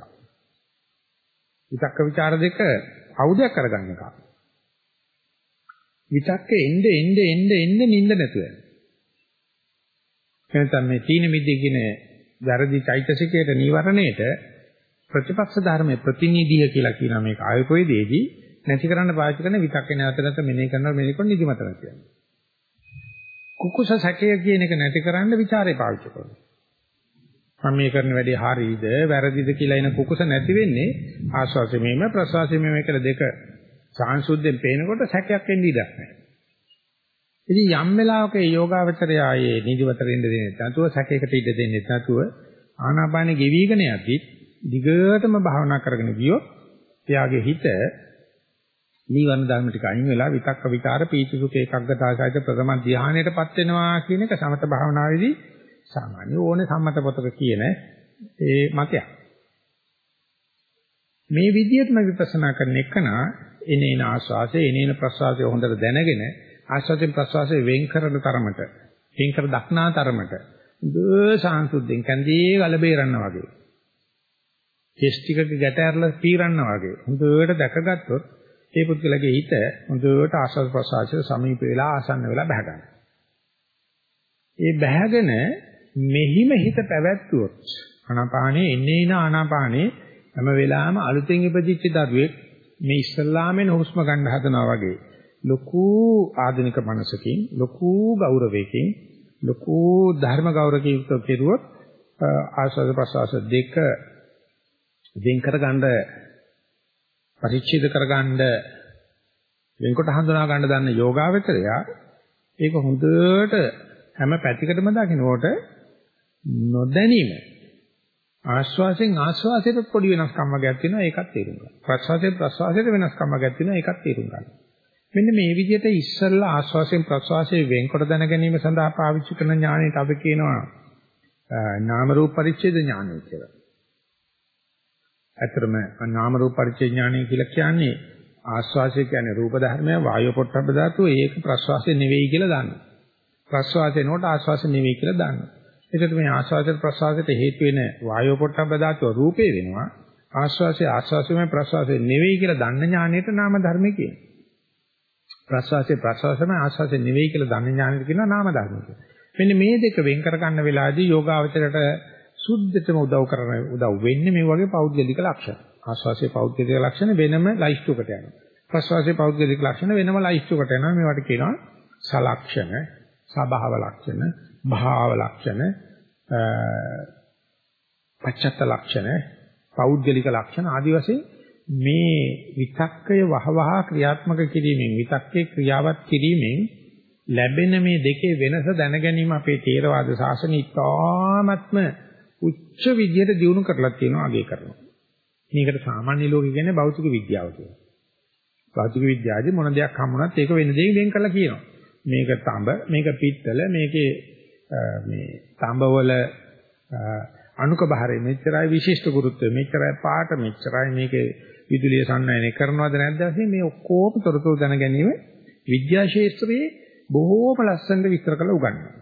විතක්ක ਵਿਚාර දෙක අවුදයක් කරගන්න එක. විතක්ක එnde එnde එnde එnde නිින්ද නැතුව යනවා. එනතම මේ තීන මිද්දේ කියන වැරදි චෛතසිකයට නීවරණයට ප්‍රතිපක්ෂ ධර්මයේ ප්‍රතිනිධිය කියලා කියන මේක ආයතෝයේදී නැති කරන්න පාවිච්චි කරන විතක්කේ නැවත නැවත මෙනෙහි කරනවා මෙනෙහි කරන නිදිමත නැති වෙනවා. කුකුස සැකය කියන එක නැති කරන්න ਵਿਚාරේ පාවිච්චි කරනවා. මම මේ කරන වැඩේ හරියද වැරදිද කියලා එන කුකුස නැති වෙන්නේ ආස්වාසය මෙහෙම ප්‍රසවාසය මෙහෙම කියලා දෙක සාංශුද්ධයෙන් පේනකොට සැකයක් එන්නේ ඉඩක් නැහැ. ඉතින් යම් වෙලාවක මේ යෝගාවචරය ආයේ නිදිවතර ඉන්න දෙන්නේ නැතුව සැකයකට ඉඩ දෙන්නේ නැතුව ආනාපානෙ ගෙවිගෙන යද්දි දිගටම භාවනා කරගෙන ගියොත් එයාගේ හිත නීවරණ ධර්ම ටික අයින් වෙලා විතක්ක විචාර පීචි සුඛ ඒකග්ගතාසයිත ප්‍රථම ධානයටපත් වෙනවා කියන එක සමත භාවනාවේදී සාමාන්‍ය ඕනේ සම්මත පොතක කියන ඒ මතයක්. මේ විදිහටම විපස්සනා කරන එකනා එනේන ආස්වාසේ එනේන ප්‍රසවාසය හොඳට දැනගෙන ආස්වාදයෙන් ප්‍රසවාසයෙන් වෙන් කරන තරමට වෙන් කර දක්නා තරමට දුසාන්සුද්ධෙන් කන්දී ගල බේරන්නා වගේ. කෙස් ටිකක ගැට ඇරලා පීරන්නා වගේ. හොඳට දැකගත්තොත් ඒ පුද්ගලගේ හිත හොඳට ආස්වාද ප්‍රසවාසයට සමීප වෙලා ආසන්න වෙලා බහ ගන්නවා. ඒ බහගෙන මෙහිම හිත පැවැත්වුවොත් ආනාපානේ එන්නේ ඉන ආනාපානේ හැම වෙලාවෙම අලුතෙන් ඉපදිච්ච දරුවෙක් මේ ඉස්සල්ලාමෙන් හුස්ම ගන්න හදනවා වගේ ලොකු ආධුනික මනසකින් ලොකු ගෞරවයකින් ලොකු ධර්ම ගෞරවකින් යුක්ත කෙරුවොත් ආස්වාද ප්‍රසවාස දෙක වෙන් කරගන්න පරිච්ඡේද කරගන්න වෙන්කොට හඳුනා ගන්න දන්න යෝගාවචරය ඒක හොඳට හැම පැතිකඩම දකින්නකොට නොදැනීම ආශ්වාසයෙන් ආශ්වාසයට පොඩි වෙනස්කම් වර්ගයක් තියෙනවා ඒකත් තේරුම් ගන්න. ප්‍රශ්වාසයෙන් ප්‍රශ්වාසයට වෙනස්කම් වර්ගයක් තියෙනවා ඒකත් තේරුම් ගන්න. මෙන්න මේ විදිහට ඉස්සල්ලා ආශ්වාසයෙන් ප්‍රශ්වාසයෙන් වෙන්කොට දැන ගැනීම සඳහා පාවිච්චි කරන ඥාණයට අපි කියනවා නාම රූප පරිච්ඡේද ඥානය කියලා. ඇත්තටම නාම රූප පරිච්ඡේද ඥානය කියලා කියන්නේ ආශ්වාසය කියන්නේ රූප ධර්මය වායු පොට්ටබ්බ ධාතුව ඒක ප්‍රශ්වාසය නෙවෙයි කියලා දන්නවා. ප්‍රශ්වාසය නෝට ආශ්වාසය නෙවෙයි කියලා දන්නවා. ඒකට මේ ආශ්වාසයට ප්‍රශ්වාසයට හේතු වෙන වායු පොට්ටබ්බ ධාතුව රූපේ වෙනවා. ආශ්වාසය ආශ්වාසයමයි ප්‍රශ්වාසය නෙවෙයි කියලා දන්න ඥාණයට නාම ධර්ම කියනවා. ප්‍රශ්වාසය ප්‍රශ්වාසයමයි ආශ්වාසය නෙවෙයි කියලා දන්න ඥාණයට කියනවා නාම ධර්ම කියලා. මෙන්න මේ දෙක වෙන් කර ගන්න වෙලාවේදී යෝගාවචරයට සුද්ධතම උදව් කරන උදව් වෙන්නේ මේ වගේ පෞද්ගලික ලක්ෂණ. ආශ්වාසයේ පෞද්ගලික ලක්ෂණ වෙනම ලයිස්ට්ුවකට යනවා. ප්‍රශ්වාසයේ පෞද්ගලික ලක්ෂණ වෙනම ලයිස්ට්ුවකට යනවා. මේවට කියනවා සලක්ෂණ, සබහව ලක්ෂණ, භාව ලක්ෂණ, පච්චත්ත ලක්ෂණ, පෞද්ගලික ලක්ෂණ ආදී වශයෙන් මේ විතක්කය වහවහ ක්‍රියාත්මක කිරීමෙන් විතක්කේ ක්‍රියාවත් කිරීමෙන් ලැබෙන මේ දෙකේ වෙනස දැන ගැනීම අපේ තේරවාද ශාසනය ඉතාමත්ම උච්ච විද්‍යට දියුණු කරලා තියෙනවා අගය කරනවා. මේකට සාමාන්‍ය ලෝකෙ කියන්නේ භෞතික විද්‍යාව කියලා. භෞතික විද්‍යාවේදී මොන දෙයක් හම්බුණත් ඒක වෙන දෙයකින් වෙන් කරලා කියනවා. මේක තඹ, මේක පිත්තල, මේකේ මේ තඹවල අණුක බහරේ මෙච්චරයි විශිෂ්ට ගුරුත්වය, මෙච්චරයි පාට, මෙච්චරයි මේකේ විදුලිය සම්නයනය කරනවද නැද්ද වශයෙන් මේ ඔක්කොම තොරතුරු දැන ගැනීම විද්‍යා ශාස්ත්‍රයේ බොහෝම ලස්සනට විස්තර කරලා උගන්වනවා.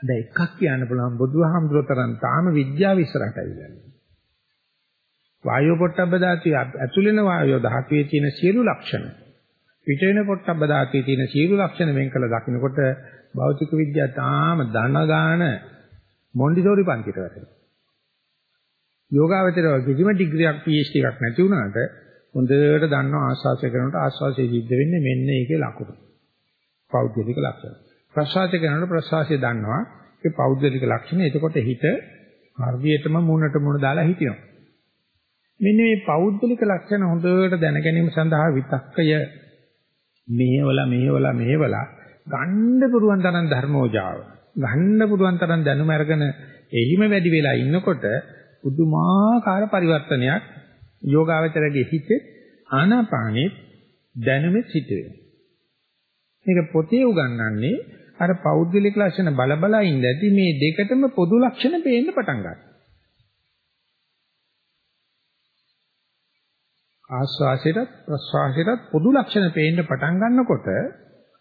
දැන් එකක් කියන්න පුළුවන් බුදුහාමුදුරුවෝ තරම් තාම විද්‍යාව ඉස්සරහට ඇවිල්ලා වායෝ පොට්ටබ්බ ධාතුවේ ඇතුළේන වායෝ ධාතුවේ තියෙන සියලු ලක්ෂණ පිට වෙන පොට්ටබ්බ ධාතුවේ තියෙන සියලු ලක්ෂණ වෙන් කළ දකින්නකොට භෞතික විද්‍යාව තාම ධන ගාන මොන්ඩිසෝරි පන්තියට වැටෙනවා. යෝගාවචරය කිසිම ඩිග්‍රියක් PhD එකක් නැති වුණාට හොඳට දන්නවා ආස්වාසය කරනකොට ආස්වාසය සිද්ධ වෙන්නේ මෙන්න ඒකේ ලකුණු. පෞද්ගලික ලක්ෂණ. ප්‍රසවාසය කරනකොට ප්‍රසවාසය දන්නවා ඒ පෞද්ගලික ලක්ෂණ. එතකොට හිත හර්ධියටම මුණට මුණ දාලා හිටිනවා. මෙන්න මේ පෞද්ගලික ලක්ෂණ හොඳට දැන ගැනීම සඳහා විතක්කය මෙහෙවලා මෙහෙවලා මෙහෙවලා ගන්න පුරුවන් තරම් ධර්මෝජාව ගන්න පුරුවන් තරම් දැනුම අරගෙන එහිම වැඩි වෙලා ඉන්නකොට පුදුමාකාර පරිවර්තනයක් යෝගාවචරයේ හිතේ ආනාපානෙ දැනුමේ සිට මේක පොතේ උගන්වන්නේ අර පෞද්ගලික ලක්ෂණ බල බල ඉඳදී මේ දෙකටම පොදු ලක්ෂණ පේන්න පටන් ගන්නවා. ආස්වාසයටත් ප්‍රස්වාසයටත් පොදු ලක්ෂණ පේන්න පටන් ගන්නකොට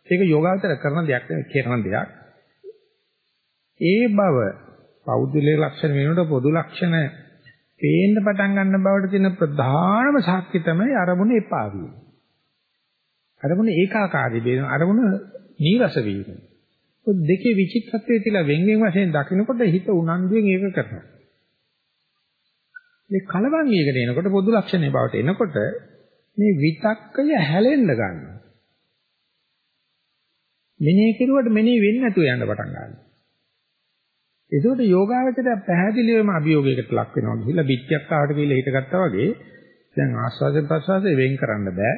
ඒක යෝගාවචර කරන දෙයක් නෙවෙයි කරන දෙයක්. ඒ බව පෞද්ගලික ලක්ෂණ වෙනකොට පොදු ලක්ෂණ පේන්න පටන් ගන්න බවට තියෙන ප්‍රධානම සාක්ෂි තමයි අරමුණ එපා වීම. අරමුණ ඒකාකාරී වෙන අරමුණ නීරස වීම. දෙකේ විචිත්තත්වයේ තියලා වෙන් වෙන වශයෙන් දකින්නකොට හිත උනන්දුවෙන් ඒක කරනවා. මේ කලවම් වීගෙන එනකොට පොදු ලක්ෂණේ බවට එනකොට මේ විතක්කය හැලෙන්න ගන්නවා. මෙනෙහි කෙරුවට මෙනෙහි වෙන්නේ නැතුව යන්න පටන් ගන්නවා. ඒකට යෝගාවචරය පැහැදිලිවම අභියෝගයකට ලක් වෙනවා ගිහිල්ලා පිටියක් ආවට කියලා හිටගත්තා වගේ දැන් ආස්වාදයෙන් ප්‍රසවාසයෙන් වෙන් කරන්න බෑ.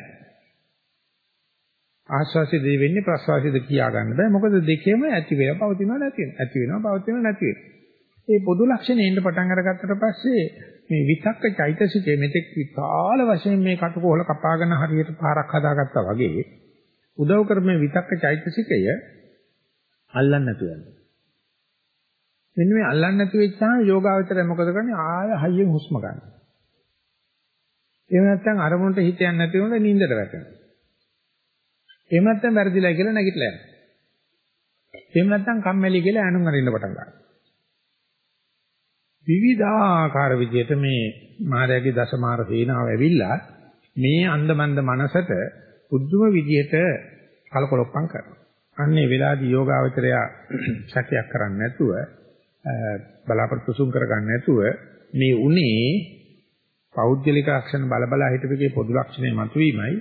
ආස්වාසිය දෙ වෙන්නේ ප්‍රසවාසියද කියා ගන්න බෑ. මොකද දෙකේම ඇති වෙලා පවතිනවා නැති වෙනවා. ඇති වෙනවා පවතිනවා නැති වෙනවා. මේ පොදු ලක්ෂණේ ඉන්න පටන් අරගත්තට පස්සේ මේ විතක්ක චෛතසිකයේ මෙතෙක් විශාල වශයෙන් මේ කටුකොහල කපාගෙන හරියට පාරක් හදාගත්තා වගේ උදව් කරමේ විතක්ක චෛතසිකය අල්ලන්න නැතුව යනවා. මෙන්න මේ අල්ලන්න නැති වෙච්චාම යෝගාවචරය මොකද කරන්නේ ආය හයියෙන් හුස්ම ගන්න. එහෙම නැත්නම් අරමුණට හිත යන්නේ නැති වුණොත් නිින්දට වැටෙනවා. එහෙම නැත්නම් වැරදිලා කියලා නැගිටලා යනවා. එහෙම නැත්නම් කම්මැලි කියලා ඈනුම් අරින්න පටන් ගන්නවා. විවිධාකාර විදිහට මේ මායාවේ දසමාර සේනාව ඇවිල්ලා මේ අන්දමන්ද මනසට උද්දුම විදිහට කලකොලොප්පම් කරනවා. අන්නේ වෙලාදී යෝගාවචරය සැකයක් කරන්නේ නැතුව බලාපොරොත්තු සුන් කරගන්න නැතුව මේ උනේ පෞද්ගලික ලක්ෂණ බල බල හිටපෙකේ පොදු ලක්ෂණය මතුවීමයි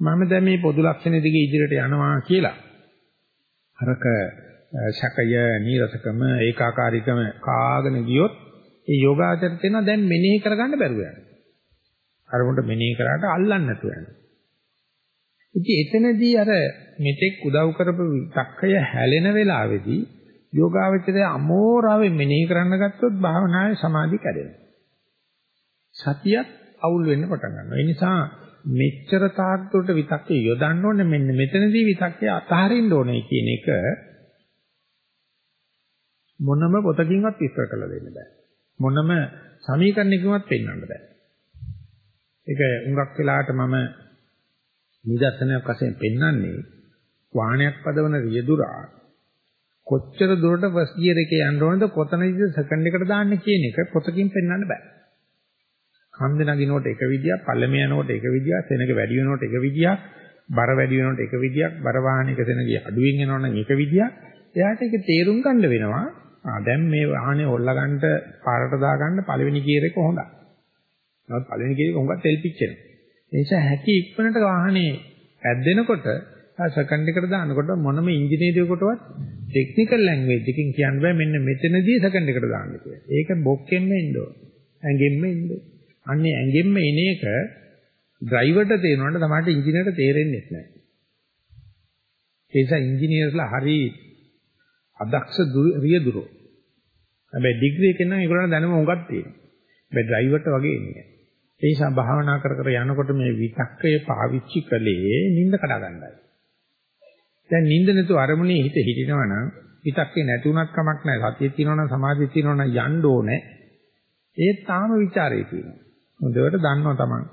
මම දැන් මේ පොදු ලක්ෂණ දිගේ ඉදිරියට යනවා කියලා අරක ශකය නීරසකම ඒකාකාරීකම කාගෙන ගියොත් ඒ යෝගාචර තේන දැන් මෙනෙහි කරගන්න බැරුව යනවා. අරමුණට මෙනෙහි කරාට අල්ලන්නේ නැතුව යනවා. ඉතින් එතනදී අර මෙතෙක් උදව් කරපු විතක්කය හැලෙන වෙලාවේදී යෝගාවචරය අමෝරාවෙන් මෙනෙහි කරන්න ගත්තොත් භාවනාවේ සමාධිය කැඩෙනවා. සතියත් අවුල් වෙන්න පටන් ගන්නවා. ඒ නිසා මෙච්චර තාක්ෂුරට විතක්කේ යොදන්න ඕනේ මෙන්න මෙතනදී විතක්කේ අතහරින්න ඕනේ කියන එක මොනම පොතකින්වත් විස්තර කරලා දෙන්න බෑ. මොනම සමීකරණයකින්වත් පෙන්වන්න බෑ. ඒක උඟක් වෙලාවට මම නිදර්ශනයක් වශයෙන් පෙන්වන්නේ වාහනයක් පදවන රියදුරා කොච්චර දුරට ෆස්ට් ගියර් එකේ යන්න ඕනද කොතනද සෙකන්ඩ් එකට දාන්න කියන එක පොතකින් පෙන්වන්න බෑ. කන්ද නගිනකොට එක විදියක්, පල්ලම යනකොට එක විදියක්, සෙනඟ වැඩි වෙනකොට එක විදියක්, බර වැඩි වෙනකොට එක විදියක්, බර වාහනයක සෙනඟ අඩුවෙන් යනවනම් එක විදියක්. එයාට ඒක තේරුම් ගන්න වෙනවා. ආ දැන් මේ වාහනේ හොල්ලා ගන්නට පාරට දාගන්න පළවෙනි ගියර් එක හොඳයි. නමුත් පළවෙනි ගියර් එක හොඟක් තෙල් පිච්චෙනවා. ඒ නිසා හැකි ඉක්මනට වාහනේ ඇද්දෙනකොට සෙකන්ඩ් එකට දානකොට මොනම ඉංජිනේරියෙකුටවත් ටෙක්නිකල් ලැන්ග්වේජ් එකකින් කියන්න බෑ මෙන්න මෙතනදී සෙකන්ඩ් එකට දාන්න කියලා. ඒක බොක්කෙන්ම එන්න ඕන. ඇඟෙන්ම එන්න ඕන. අන්නේ ඇඟෙන්ම එන එක ඩ්‍රයිවර්ට තේරෙනවද තමයි ඉංජිනේරට තේරෙන්නේ නැහැ. ඒ නිසා ඉංජිනේර්ස්ලා හරි අදක්ෂ රියදුරෝ. හැබැයි ඩිග්‍රී එකෙන් නම් ඒගොල්ලන්ට දැනුම උඟක් තියෙනවා. හැබැයි ඩ්‍රයිවර්ට වගේ එන්නේ නැහැ. ඒ නිසා භාවනා කර කර යනකොට මේ විතක්කය පාවිච්චි කළේ නිින්ද කඩා ගන්නයි. දැන් නිින්ද නැතුව අරමුණේ හිත හිටිනවා නම් විතක්කේ නැති වුණත් කමක් නැහැ. සතිය තියෙනවා නම් සමාධිය තියෙනවා නම් යන්න ඕනේ. ඒත් තාම ਵਿਚාරේ තියෙනවා. හොඳට දන්නවා තමන්.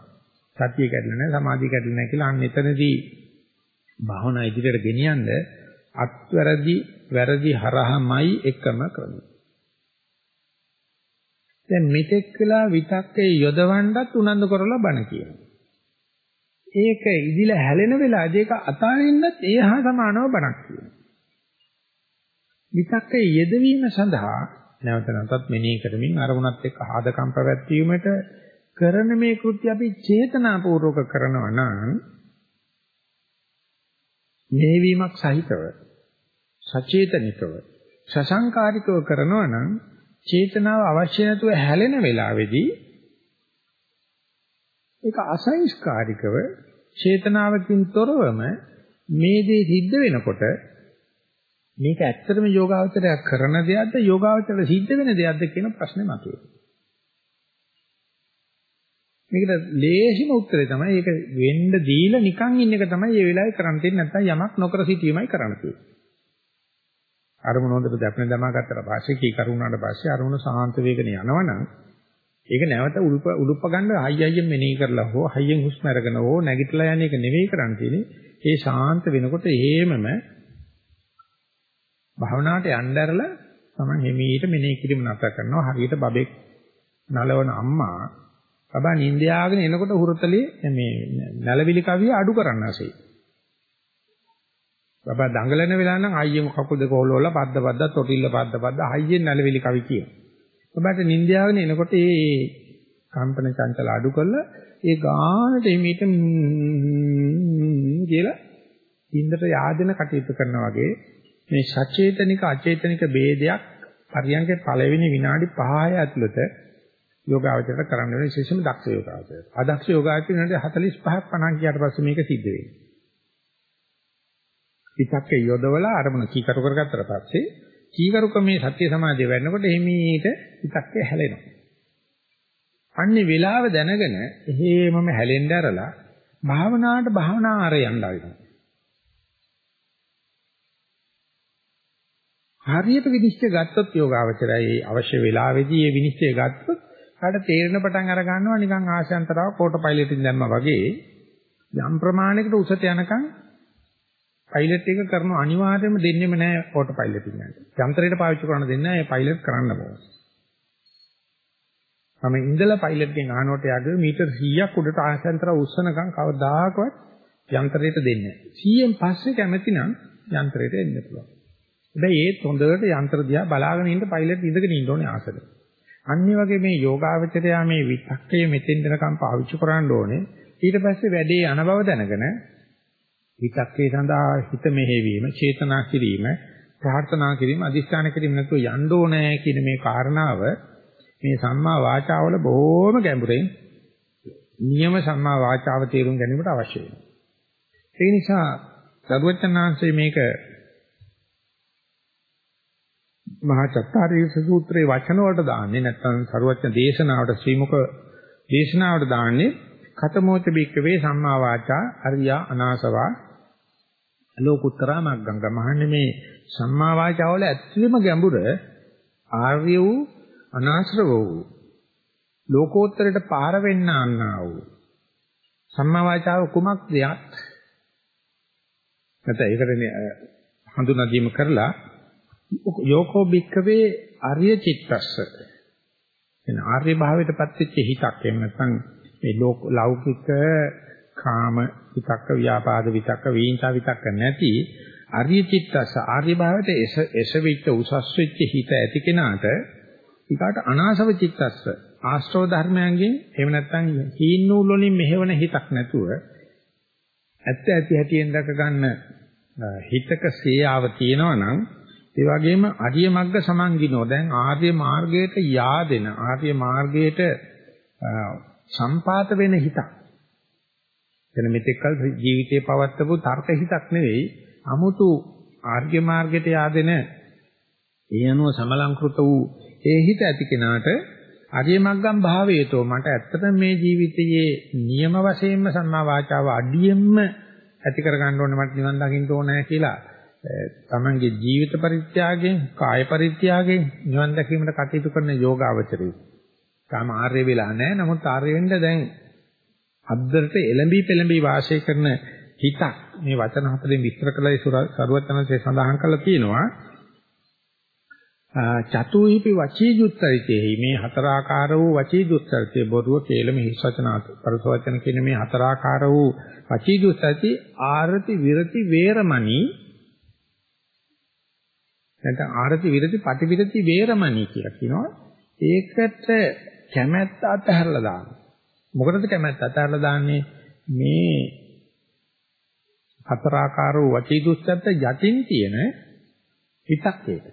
සතිය කැඩලා නැහැ, සමාධිය කැඩලා නැහැ කියලා අන්න එතනදී භාවනා ඉදිරියට ගෙනියන්න අත්වැරදි වැරදි හරහමයි එකම ක්‍රමය. දැන් මෙතෙක් වෙලා විතක්කේ යොදවන්නත් උනන්දු කරලා බණ කියනවා. ඒක ඉදිලා හැලෙන වෙලාවදී ඒක අතාරින්නත් ඒ හා සමානව බණක් කියනවා. විතක්කේ යෙදවීම සඳහා නැවත නැවතත් මෙනෙහි කරමින් අරමුණත් එක්ක ආදකම් පැවැත්වීමට කරන මේ කෘත්‍ය අපි චේතනාපූර්වක කරනවා නම් මෙහෙවීමක් සහිතව සචේතනිකව සසංකාරිකව කරනවා නම් චේතනාව අවශ්‍ය නැතුව හැලෙන වෙලාවේදී ඒක අසංස්කාරිකව චේතනාවකින් තොරවම මේ දේ සිද්ධ වෙනකොට මේක ඇත්තටම යෝගාවචරයක් කරන දෙයක්ද යෝගාවචරයට සිද්ධ වෙන දෙයක්ද කියන ප්‍රශ්නේ මතුවේ. මේකට ලේසිම උත්තරේ තමයි ඒක වෙන්න දීලා නිකන් ඉන්න එක තමයි මේ වෙලාවේ කරන්න තියෙන්නේ නැත්නම් යමක් නොකර සිටීමයි කරන්න තියෙන්නේ. අරමුණ හොඳට දැපෙන දමා ගත්තට පස්සේ කී කරුණාට පස්සේ අරමුණ සාන්ත වේගන යනවනම් ඒක නැවත උඩුප උඩුප ගන්න හයි හයියෙන් මෙනෙහි කරලා හෝ හයියෙන් හුස්ම අරගෙන හෝ නැගිටලා යන එක නෙවෙයි කරන්න තියෙන්නේ. ඒ ශාන්ත වෙනකොට හේමම භාවනාවට යන්න ඇරලා තමන් හිමීට මෙනෙහි කිරීම නැතර කරනවා. හරියට බබෙක් නලවන අම්මා බබා නිින්ද යාගෙන එනකොට හුරතලේ මේ නැලවිලි කවිය අඩු කරන්න ASCII. බබා දඟලන වෙලාව නම් අයියෙන් කකුල් දෙක හොලවලා පද්ද පද්ද තොටිල්ල පද්ද පද්ද අයියෙන් නැලවිලි කවි කියන. බබාට නිින්ද යාගෙන එනකොට ඒ කම්පන චංචල අඩු කරලා ඒ ගානට එමෙට කියලා ඉන්දට yaadena කටයුතු කරනවා වගේ මේ සචේතනික අචේතනික ભેදයක් පරියන්කේ පළවෙනි විනාඩි 5 ඇතුළත යෝගාවචරයට කරන්න වෙන විශේෂම දක්ෂ යෝගාවචරය. අදක්ෂ යෝගාවචරයට 45ක් 50ක් ගියාට පස්සේ මේක සිද්ධ වෙන්නේ. විතක්කේ යොදවලා අරමුණ කීකරු කරගත්තට පස්සේ කීකරුකමේ සත්‍ය සමාධිය වෙන්නකොට එහිමීට විතක්කේ හැලෙනවා. අන්නේ වෙලාව දැනගෙන එහෙමම හැලෙන්න ඇරලා භාවනාවට භාවනා ආරය යන්න ආවිනවා. හරියට විනිශ්චය ගත්තොත් යෝගාවචරය අවශ්‍ය වෙලාවෙදී මේ විනිශ්චය ගත්තොත් කාට තේරෙන පටන් අර ගන්නවා නිකන් ආශයන්තරව පොටෝ පයිලට්ින් දැම්මා වගේ යම් ප්‍රමාණයකට උසට යනකම් පයිලට් එක කරන අනිවාර්යයෙන්ම දෙන්නෙම නැහැ ඕටෝ පයිලට්ින් යන. යන්ත්‍රයට පාවිච්චි කරන දෙන්නේ නැහැ පයිලට් කරන්න ඕන. මම ඉඳලා පයිලට්ගෙන් අහනකොට යගේ මීටර් 100ක් උඩට ආසන්තර උස්සනකම් කවදාකවත් යන්ත්‍රයට දෙන්නේ නැහැ. 100න් පස්සේ කැමති නම් යන්ත්‍රයට එන්න පුළුවන්. හැබැයි ඒත් හොඳට යන්ත්‍ර දිහා බලාගෙන ඉන්න පයිලට් ඉඳගෙන ඉන්න ඕනේ ආසද. අනිත් වගේ මේ යෝගාවචරයා මේ විතක්කය මෙතෙන් දෙනකම් පාවිච්චි කරන්න ඕනේ. ඊට පස්සේ වැඩේ යන බව දැනගෙන විතක්කේ සඳහා හිත මෙහෙවීම, චේතනා කිරීම, ප්‍රාර්ථනා කිරීම, අදිස්ථාන කිරීම නැතුව යන්න ඕනේ කියන මේ කාරණාව මේ සම්මා වාචාවල බොහොම ගැඹුරෙන් නියම සම්මා වාචාව තේරුම් ගැනීමට අවශ්‍ය වෙනවා. ඒ නිසා සරුවචනාංශයේ මේක මහා චත්තාරීස සූත්‍රයේ වචන වලට දාන්නේ නැත්නම් සරුවචන දේශනාවට ශ්‍රීමුක දේශනාවට දාන්නේ කතමෝච බික්කවේ සම්මා වාචා අරියා අනාසවා ලෝකුත්තරා මග්ගංග මහන්නේ මේ සම්මා වාචාව වල ඇත්තම ගැඹුර ආර්ය වූ අනාශ්‍රව වූ ලෝකෝත්තරයට පාර වෙන්න ආන්නා වූ සම්මා වාචාව කුමක්ද යත් නැත්නම් ඒකට හඳුනා දීම කරලා යෝකෝ බික්කවේ ආර්ය චිත්තස්ස. එන ආර්ය භාවයටපත් වෙච්ච හිතක් එහෙම නැත්නම් මේ ලෞකික කාම විතක්ක ව්‍යාපාද විතක්ක වීංසා විතක්ක නැති ආර්ය චිත්තස්ස ආර්ය භාවයට එසෙවිච්ච උසස් වෙච්ච හිත ඇති කෙනාට ඊකට අනාසව චිත්තස්ස ආශ්‍රව ධර්මයන්ගෙන් එහෙම නැත්නම් හීන නූල් වලින් මෙහෙවන හිතක් නැතුව ඇත්ත ඇති හැටියෙන් දැක ගන්න හිතක සේයාව තියෙනවා නම් ඒ වගේම අරිය මග්ග සමන්ගිනෝ දැන් ආර්ය මාර්ගයට yaadෙන ආර්ය මාර්ගයට සම්පාත වෙන හිතක්. එන මෙතෙක්කල් ජීවිතේ පවත්තපු තර්ක හිතක් නෙවෙයි 아무තු ආර්ය මාර්ගයට යාදෙන ඒ අනුව සමලංකృత වූ ඒ හිත ඇති කෙනාට අරිය මග්ගම් භාවයේතෝ මට ඇත්තටම මේ ජීවිතයේ නියම වශයෙන්ම සම්මා වාචාව අඩියෙන්ම ඇති කරගන්න ඕනේ මට නිවන් දකින්න ඕනේ කියලා තමන්ගේ ජීවිත පරිත්‍යාගයෙන් කාය පරිත්‍යාගයෙන් නිවන් දැකීමට කටයුතු කරන යෝගාවචරය. තාම ආර්ය වෙලා නැහැ. නමුත් ආර්ය වෙන්න දැන් අද්දරට එළඹි පෙළඹි වාසය කරන හිතක් මේ වචන හතරෙන් විස්තර කළේ සරුවචනසේ සඳහන් කරලා තියෙනවා. චතුහිපි වචී දුත්තරිතේහි මේ හතරාකාර වූ වචී දුත්තරිතේ බොරුව කේලම හිස් වචන පරස වචන කියන මේ හතරාකාර වූ වචී දුස්සති ආරති විරති වේරමණී නැත්නම් ආරති විරති පටිවිරති වේරමණී කියලා කියනවා. ඒකට කැමැත්ත අතහැරලා දාන්න. මොකටද කැමැත්ත අතහැරලා දාන්නේ? මේ හතරාකාර වූ වචී දුස්සත් යටින් තියෙන හිතක් ඒක.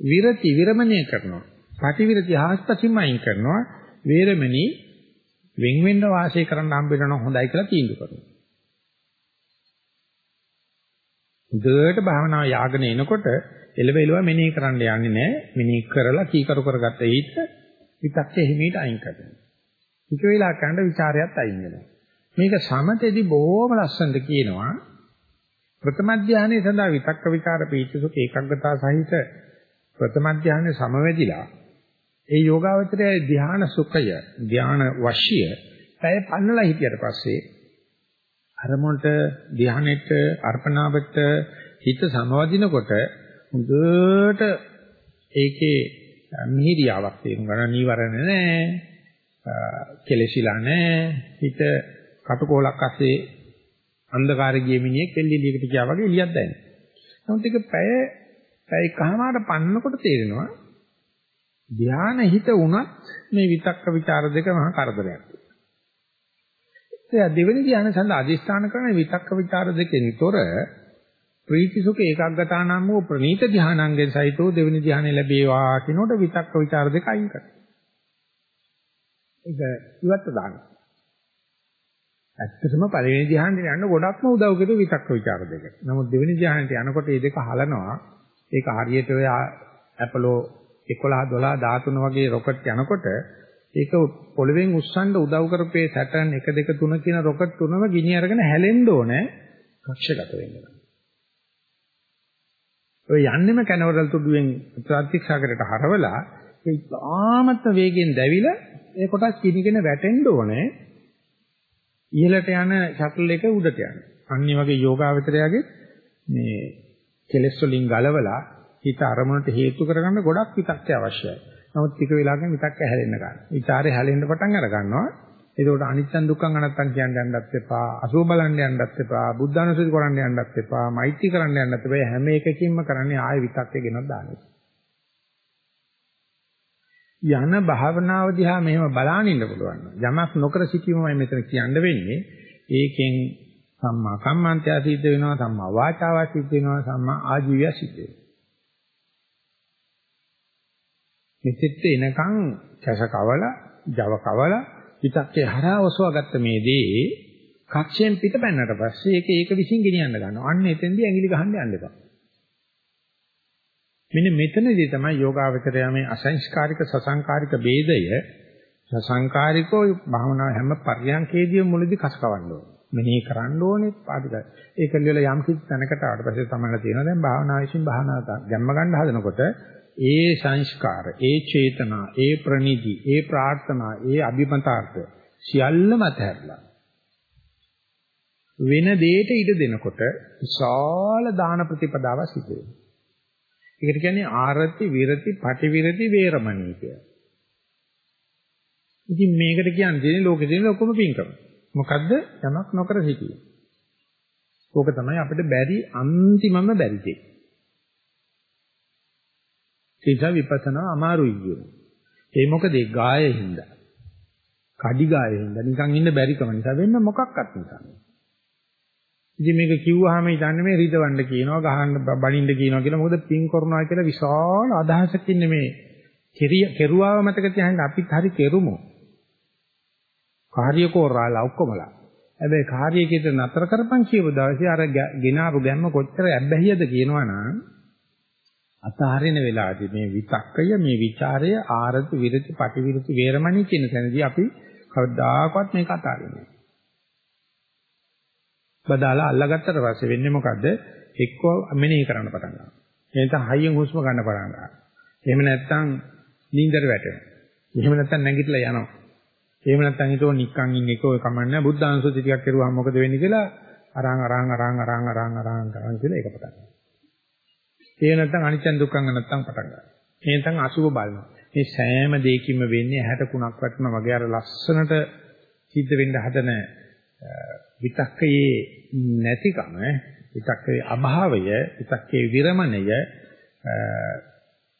විරති විරමණය කරනවා. පටිවිරති ආස්පසින්ම අයින් කරනවා. වේරමණී වෙන් වෙන්න වාසය කරන්න හම්බ වෙනවා හොඳයි කියලා තීන්දුව කරනවා. හොඳට භාවනාව යාගෙන එනකොට එළව එළව මෙනෙහි කරන්න යන්නේ නැහැ. මෙනෙහි කරලා කීකරු කරගත්ත හිත විතක්කේ හිමීට අයින් කරනවා. ටික වෙලා කන්න ਵਿਚාරයත් අයින් වෙනවා. මේක සමතේදී බොහොම ලස්සනට කියනවා. ප්‍රථම ධානයේ සඳහා විතක්ක විචාර පීචසුක ඒකග්ගතා සහිත ප්‍රථම ධානයේ සමවැදිලා ඒ යෝගාවචරයේ ධාන සුඛය ධාන වශ්‍ය පැය පන්නලා හිටියට පස්සේ අරමුණට ධානයට අර්පණාවට හිත සමවදිනකොට හොඳට ඒකේ මිහිරියාවක් තේරුම් ගන්න නීවරණ නැහැ. කෙලෙසිලා නැහැ. හිත කටකෝලක් අස්සේ අන්ධකාරය ගිය මිනිහෙක් එල්ලිලියකට ගියා වගේ එළියක් දැනෙනවා. නමුත් ඒක පැය පැය කහමාර පන්නකොට තේරෙනවා ධාන හිත වුණත් මේ විතක්ක ਵਿਚාර දෙක මහා කරදරයක්. ඒ දෙවෙනි ධානය සඳහා අදිස්ථාන කරන විතක්ක ਵਿਚාර දෙකෙන් තොර ප්‍රීති සුඛ ඒකාග්‍රතානම් වූ ප්‍රණීත ධානාංගෙන් සහිතෝ දෙවෙනි ධානය ලැබේවා කිනොට විතක්ක ਵਿਚාර දෙක අයින් කරනවා. ඒක ඉවත් දානවා. ඇත්තටම පළවෙනි ධ්‍යානෙට යන්න ගොඩක්ම උදව් කෙරුවේ විතක්ක ਵਿਚාර දෙක. නමුත් දෙවෙනි ධ්‍යානෙට යනකොට මේ දෙක හලනවා. ඒක හරියට ඔය ඇපලෝ 11 12 13 වගේ රොකට් යනකොට ඒක පොළවෙන් උස්සන්න උදව් කරපේ සැටර්න් 1 2 3 කියන රොකට් තුනම ගිනි අරගෙන හැලෙන්න ඕනේ. කක්ෂගත වෙන්න. ඔය යන්නෙම කැනවරල් තුඩුවෙන් ප්‍රතික්ෂාකරයට හරවලා ඒ ආමත වේගෙන් දැවිලා ඒ කොටස් කිනිගෙන වැටෙන්න ඕනේ. ඉහළට යන ෂටල් එක උඩට යන. අනිත් වගේ යෝගාවචරයගේ මේ කෙලස් වලින් ගලවලා හිත අරමුණට හේතු කරගන්න ගොඩක් විතක්ය අවශ්‍යයි. නමුත් ටික වෙලාවකින් විතක්ක හැලෙන්න ගන්නවා. විචාරේ හැලෙන්න පටන් අර ගන්නවා. ඒකට අනිත්‍ය දුක්ඛං අනත්තං කියන්න යන්නත් එපා. අසුභ බලන්න යන්නත් එපා. බුද්ධානුස්සති කරන්න යන්නත් එපා. මෛත්‍රී කරන්න යන්නත් එපා. හැම එකකින්ම කරන්නේ ආය විතක්කේ ගෙනත් දාන්නේ. යන භාවනාව දිහා මෙහෙම බලාගෙන ඉන්න පුළුවන්. යමක් නොකර සිටීමයි මෙතන කියන්න වෙන්නේ. ඒකෙන් සම්මා කම්මන්තය සිද්ධ වෙනවා, සම්මා වාචාව සිද්ධ වෙනවා, සම්මා ආජීවය සිද්ධ වෙනවා. මෙතෙත් එනකන් කැස කවල, Java කවල, විතක්කේ හරහා ඔසවාගත්ත මේ දේ කක්ෂයෙන් පිට පැන්නට පස්සේ ඒක ඒක විසින් ගෙනියන්න ගන්නවා. අන්න එතෙන්දී ඇඟිලි ගහන්න යන්න එපා. මෙන්න මෙතනදී තමයි යෝගාවචරය මේ අසංස්කාරික සසංකාරික ભેදය සසංකාරිකෝ භාවනා හැම පර්යංකේදී මුලදී කසකවන්න ඕනේ. මෙනෙහි කරන්න ඕනේ පාටික. ඒක ලියලා යම් කිසි තැනකට ආවට පස්සේ තමයි තියෙනවා දැන් භාවනා විශ්ින් භාවනාව ගැම්ම ගන්න හදනකොට ඒ සංස්කාර, ඒ චේතනා, ඒ ප්‍රනිදි, ඒ ප්‍රාර්ථනා, ඒ අභිමතාර්ථ සියල්ලම අතහැරලා වෙන දෙයකට ඉඩ දෙනකොට විශාල දාන ප්‍රතිපදාව සිදු වෙනවා. ඒකට කියන්නේ ආරති විරති පටිවිරති වේරමණී කියලා. ඉතින් මේකට කියන්නේ ලෝකේ තියෙන ලොකුම පින්කම. මොකද්ද? යමක් නොකර සිටීම. ඕක තමයි අපිට බැරි අන්තිමම බැරි දෙය. ඒක විපස්සනා අමාරුයි කියන්නේ. ඒ මොකද ඒ ගායෙහිඳ. කඩි ගායෙහිඳ නිකන් ඉන්න බැරිකම නිසා වෙන්න මොකක්වත් නිසා. ඉතින් මේක කිව්වහම ඉතින් මේ රිදවන්න කියනවා ගහන්න බනින්න කියනවා කියලා මොකද පින් කරනවා කියලා විශාල අදහසක් ඉන්නේ මේ කෙරුවාව මතක තියාගන්න අපිත් හරි කෙරුමු. කාර්ය කෝරාලා ඔක්කොමලා. හැබැයි කාර්යයකට නතර කරපන් කියව දවසේ අර ගෙනාවු ගැම්ම කොච්චර ඇබ්බැහියද කියනවනම් අතහරින වෙලාවදී මේ විතක්කය මේ ਵਿਚාරය ආරති විරති පටිවිරති වේරමණී කියන තැනදී අපි කවදාකවත් මේක අතාරින්නේ නැහැ. බදාලා අල්ලගත්තට පස්සේ වෙන්නේ මොකද්ද? එක්කෝ මෙනෙහි කරන්න පටන් ගන්නවා. එහෙනම් හයියෙන් හුස්ම ගන්න පටන් ගන්නවා. එහෙම නැත්නම් නිින්දට වැටෙනවා. එහෙම නැත්නම් නැගිටලා යනවා. එහෙම නැත්නම් හිතෝ නික්කන් ඉන්නේ ඒකෝ කමන්නේ බුද්ධාංශෝති ටිකක් කරුවාම මොකද වෙන්නේ කියලා අරන් අරන් අරන් අරන් අරන් අරන් කරන් කියලා ඒක පටන් ගන්නවා. ඒ නැත්නම් අනිත්‍ය දුක්ඛංග නැත්නම් පටන් ගන්නවා. ඒ නැත්නම් අසුබ බලනවා. මේ සෑම දෙයකින්ම වෙන්නේ ඇහැට කුණක් වටනවා වගේ අර ලස්සනට සිද්ධ වෙන්න හදන විතක්කයේ නැතිකම විතක්කේ අභාවය විතක්කේ විරමණය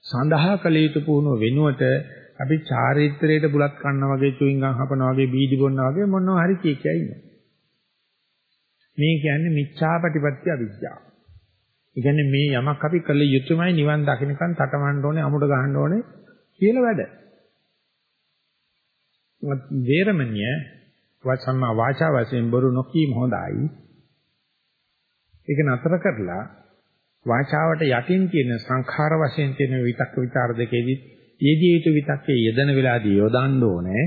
සඳහා කළ යුතු පුහුණුව වෙනුවට අපි චාරිත්‍රයට බුලත් කන්නා වගේ චුයින්ගම් හපනවා වගේ බීඩි බොන්නා වගේ මොනවා හරි කිය කිය ඉන්නවා. මේ කියන්නේ මිච්ඡාපටිපත්‍ය අවිද්‍යාව. ඒ කියන්නේ මේ යමක් අපි කළ යුතුමයි නිවන් දකින්නකන් තටමඬ ඕනේ අමුඩ ගහන්න ඕනේ කියලා වැඩ. වේරමණ්‍ය වචම්මා වාචා වශයෙන් බොරු නොකීම හොඳයි. ඒක නතර කරලා වාචාවට යටින් තියෙන සංඛාර වශයෙන් තියෙන විතක්ක ਵਿਚාර දෙකේදී යෙදී යුතු විතක්කේ යෙදෙන වෙලාවදී යොදන්න ඕනේ.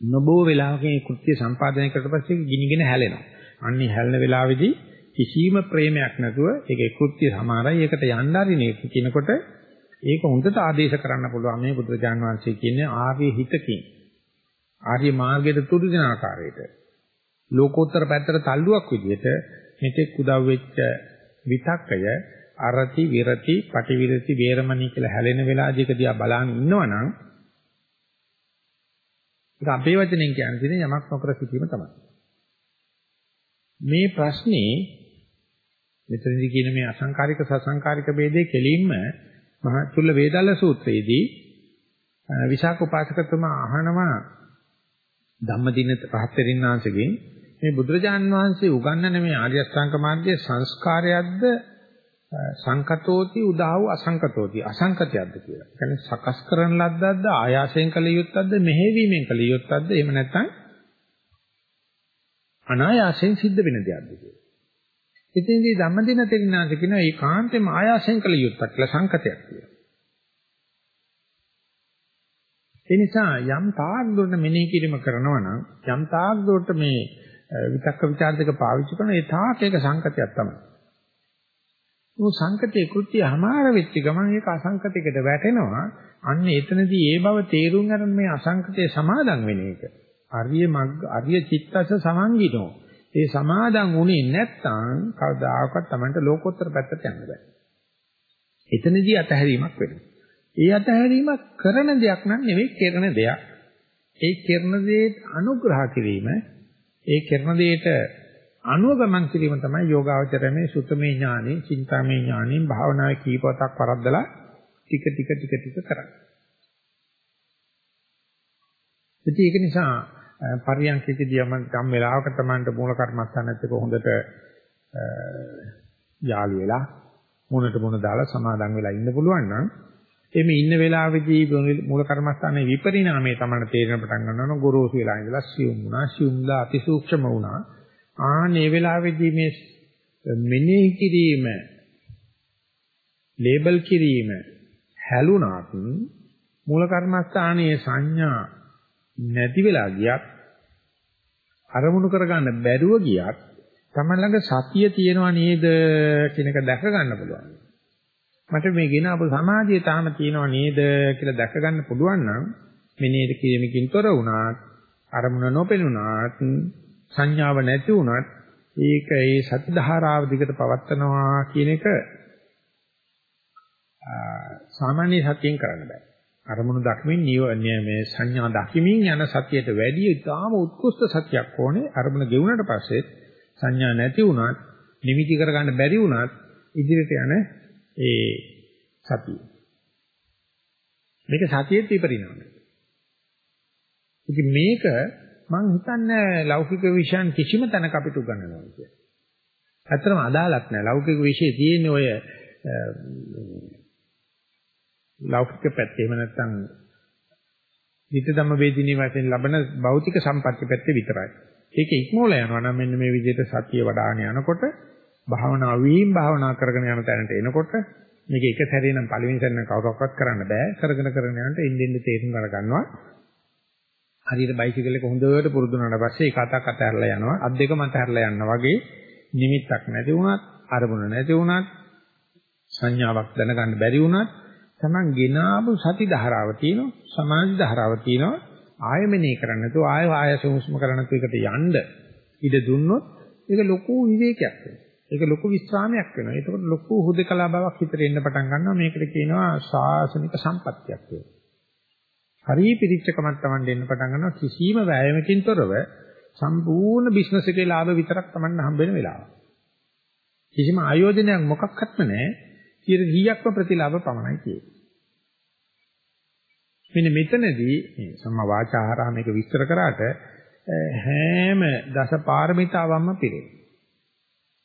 නොබෝ වෙලාවකින් කෘත්‍ය සම්පාදනය කරලා පස්සේ ගිනිගෙන හැලෙනවා. අන්නේ හැලෙන වෙලාවේදී කිසිම ප්‍රේමයක් නැතුව ඒකේ කෘත්‍ය සමාරයි ඒකට යන්න හරිනේ. කියනකොට ඒක හොඳට ආදේශ කරන්න පුළුවන්. මේ බුදුරජාන් වහන්සේ කියන්නේ ආර්ය හිතකින්. ආර්ය මාර්ගයට තුරු දෙන ආකාරයට. ලෝකෝත්තර පැත්තට තල්ලුවක් විදිහට මෙතෙක් උදව් වෙච්ච විතක්කය අරති විරති පටිවිරති වේරමණී කියලා හැලෙන වෙලාවදී දිහා බලන් ඉන්නවනම් ඒක අපේ වචනෙන් කියන්නේ යමක් නොකර සිටීම තමයි. මේ ප්‍රශ්නේ මෙතනදී කියන මේ අසංකාරික සසංකාරික ભેදේ කෙලින්ම මහා චුල්ල වේදල්ල සූත්‍රයේදී විශාක උපාසකතුමා අහනවා ධම්මදින රහතරින්නාංශගෙන් මේ බුදුරජාන් වහන්සේ උගන්වන මේ ආර්ය අෂ්ටාංග මාර්ගයේ සංස්කාරයක්ද සංකතෝති උදාව අසංකතෝති අසංකතයක්ද කියලා. කියන්නේ සකස් කරන ලද්දක්ද ආයාසයෙන් කළ යුත්තක්ද මෙහෙවීමෙන් කළ යුත්තක්ද එහෙම නැත්නම් අනායාසයෙන් සිද්ධ වෙන දෙයක්ද කියලා. ඉතින්දී ධම්මදින තෙරිනාංශ කියනවා ඒ කාන්තේම ආයාසයෙන් කළ යුත්තක් කියලා සංකතයක් කියනවා. ඒ නිසා යම් තාක් දුරට මෙනෙහි කිරීම කරනවා නම් යම් තාක් දුරට මේ විතක්ක ਵਿਚාර දෙක පාවිච්චි කරන ඒ තාක් ඒක සංකතයක් තමයි. ඒ සංකතේ කෘත්‍යය හමාර වෙච්ච ගමන් ඒක අසංකතයකට වැටෙනවා. අන්න එතනදී ඒ බව තේරුම් ගන්න මේ අසංකතේ සමාදන් වෙන එක. අරිය මග්ග අරිය චිත්තස සමංගිනෝ ඒ සමාදන් වුණේ නැත්නම් කවදාකවත් Tamanට ලෝකෝත්තර පැත්තට යන්න බෑ. එතනදී අතහැරීමක් වෙනවා. ඒ අතහැරීමක් කරන දෙයක් නම් නෙවෙයි කරන දෙයක්. ඒ කරන දේට අනුග්‍රහ කිරීම ඒ කරන දේට අනුව ගමන් කිරීම තමයි යෝගාවචරයේ සුතමේ ඥානෙ, චින්තාමේ ඥානෙ, භාවනාවේ කීපවතක් වරද්දලා ටික ටික ටික ටික කරන්නේ. ඉතින් ඒක නිසා පරියන්කේදී යම ගම් වෙලාවක Tamanට මූල කර්මස්ථානත් එක්ක හොඳට යාළු වෙලා මොනට මොන දාලා සමාදන් වෙලා ඉන්න පුළුවන් නම් එimhe ඉන්න වෙලාවේදී මූල කර්මස්ථානයේ විපරිණාමය තමයි තේරෙන පටන් ගන්නවා ගොරෝසු වෙලා ඉඳලා සියුම් වුණා සියුම්ලා අතිසූක්ෂම වුණා. ආනේ වෙලාවේදී මේ මෙනෙහි කිරීම ලේබල් කිරීම හැලුණාත් මූල කර්මස්ථානයේ සංඥා නැති වෙලා ගියත් අරමුණු කරගන්න බැරුව ගියත් තමයි ළඟ සතිය තියෙනව නේද කියන එක දැක ගන්න පුළුවන්. මට මේ ගෙන අප සමාජයේ තාම තියෙනව නේද කියලා දැක ගන්න පුළුවන් නම් මේ නේද කිරීමකින් තොර වුණාත් අරමුණ නොපෙනුණාත් සංඥාව නැති වුණත් ඒක ඒ සති ධාරාව දිගට පවත්නවා කියන එක සාමාන්‍ය සතියෙන් කරන්න බෑ. අරමුණු දක්මින් මේ සංඥා දකිමින් යන සතියට වැඩිය ඉතාම උත්කෘෂ්ඨ සතියක් ඕනේ. අරමුණ ගෙවුනට පස්සේ සංඥා නැති වුණත් නිමිති කරගන්න බැරි වුණත් ඉදිරියට යන ඒ සතිය. මේක සතියේ විපරිණාමය. ඉතින් මේක මම හිතන්නේ ලෞකික විෂයන් කිසිම තැනක අපිට උගන්වනවා කියලා. ඇත්තටම අදාළක් නැහැ. ලෞකික විෂය තියෙන්නේ ඔය ලෞකික පැත්තේ එහෙම නැත්නම් විත ධම්ම වේදිනී වශයෙන් ලබන භෞතික සම්පත්‍ය පැත්තේ විතරයි. ඒක ඉක්මෝල යනවා නම් මෙන්න මේ විදිහට සතිය වඩාගෙන යනකොට භාවනා වීම භාවනා කරගෙන යන තැනට එනකොට මේක එක සැරේ නම් පළවෙනි සැරේ නම් කවුරක්වත් කරන්න බෑ. කරගෙන කරගෙන යනට ඉන්න ඉන්න තේරුම් ගන්නවා. හරියට බයිසිකල් එක හොඳට පුරුදු වුණාට පස්සේ ඒක අතක් අතහැරලා යනවා. අත් දෙක මත හැරලා යනවා වගේ නිමිත්තක් නැති වුණත්, අරමුණ නැති වුණත්, සංඥාවක් දැනගන්න බැරි වුණත් Taman ගෙනාවු සති ධාරාව තියෙනවා, සමාධි ධාරාව තියෙනවා. ආයමනේ කරන්න නැතුව ආය ආයස හුස්ම කරන්න නැතුව එකට යන්න ඉඩ දුන්නොත් ඒක ලොකු විවේකයක් වෙනවා. ඒක ලොකු විස්රාමයක් වෙනවා. ඒකට ලොකු හුදකලා බවක් හිතට එන්න පටන් ගන්නවා. මේකට කියනවා ශාසනික සම්පත්තියක් කියලා. හරි පිරිච්චකමක් Taman දෙන්න පටන් ගන්නවා කිසිම වෑයමකින් තොරව සම්පූර්ණ බිස්නස් එකේ ලාභ විතරක් Taman හම්බ වෙන වෙලාව. කිසිම ආයෝජනයක් මොකක්වත්ම නැහැ. 100ක්ම ප්‍රතිලාභ පමණයි කියන්නේ. මෙන්න මෙතනදී මේ සම්මා වාචාහාරා මේක විස්තර කරාට හැම දස පාරමිතාවක්ම පිළි.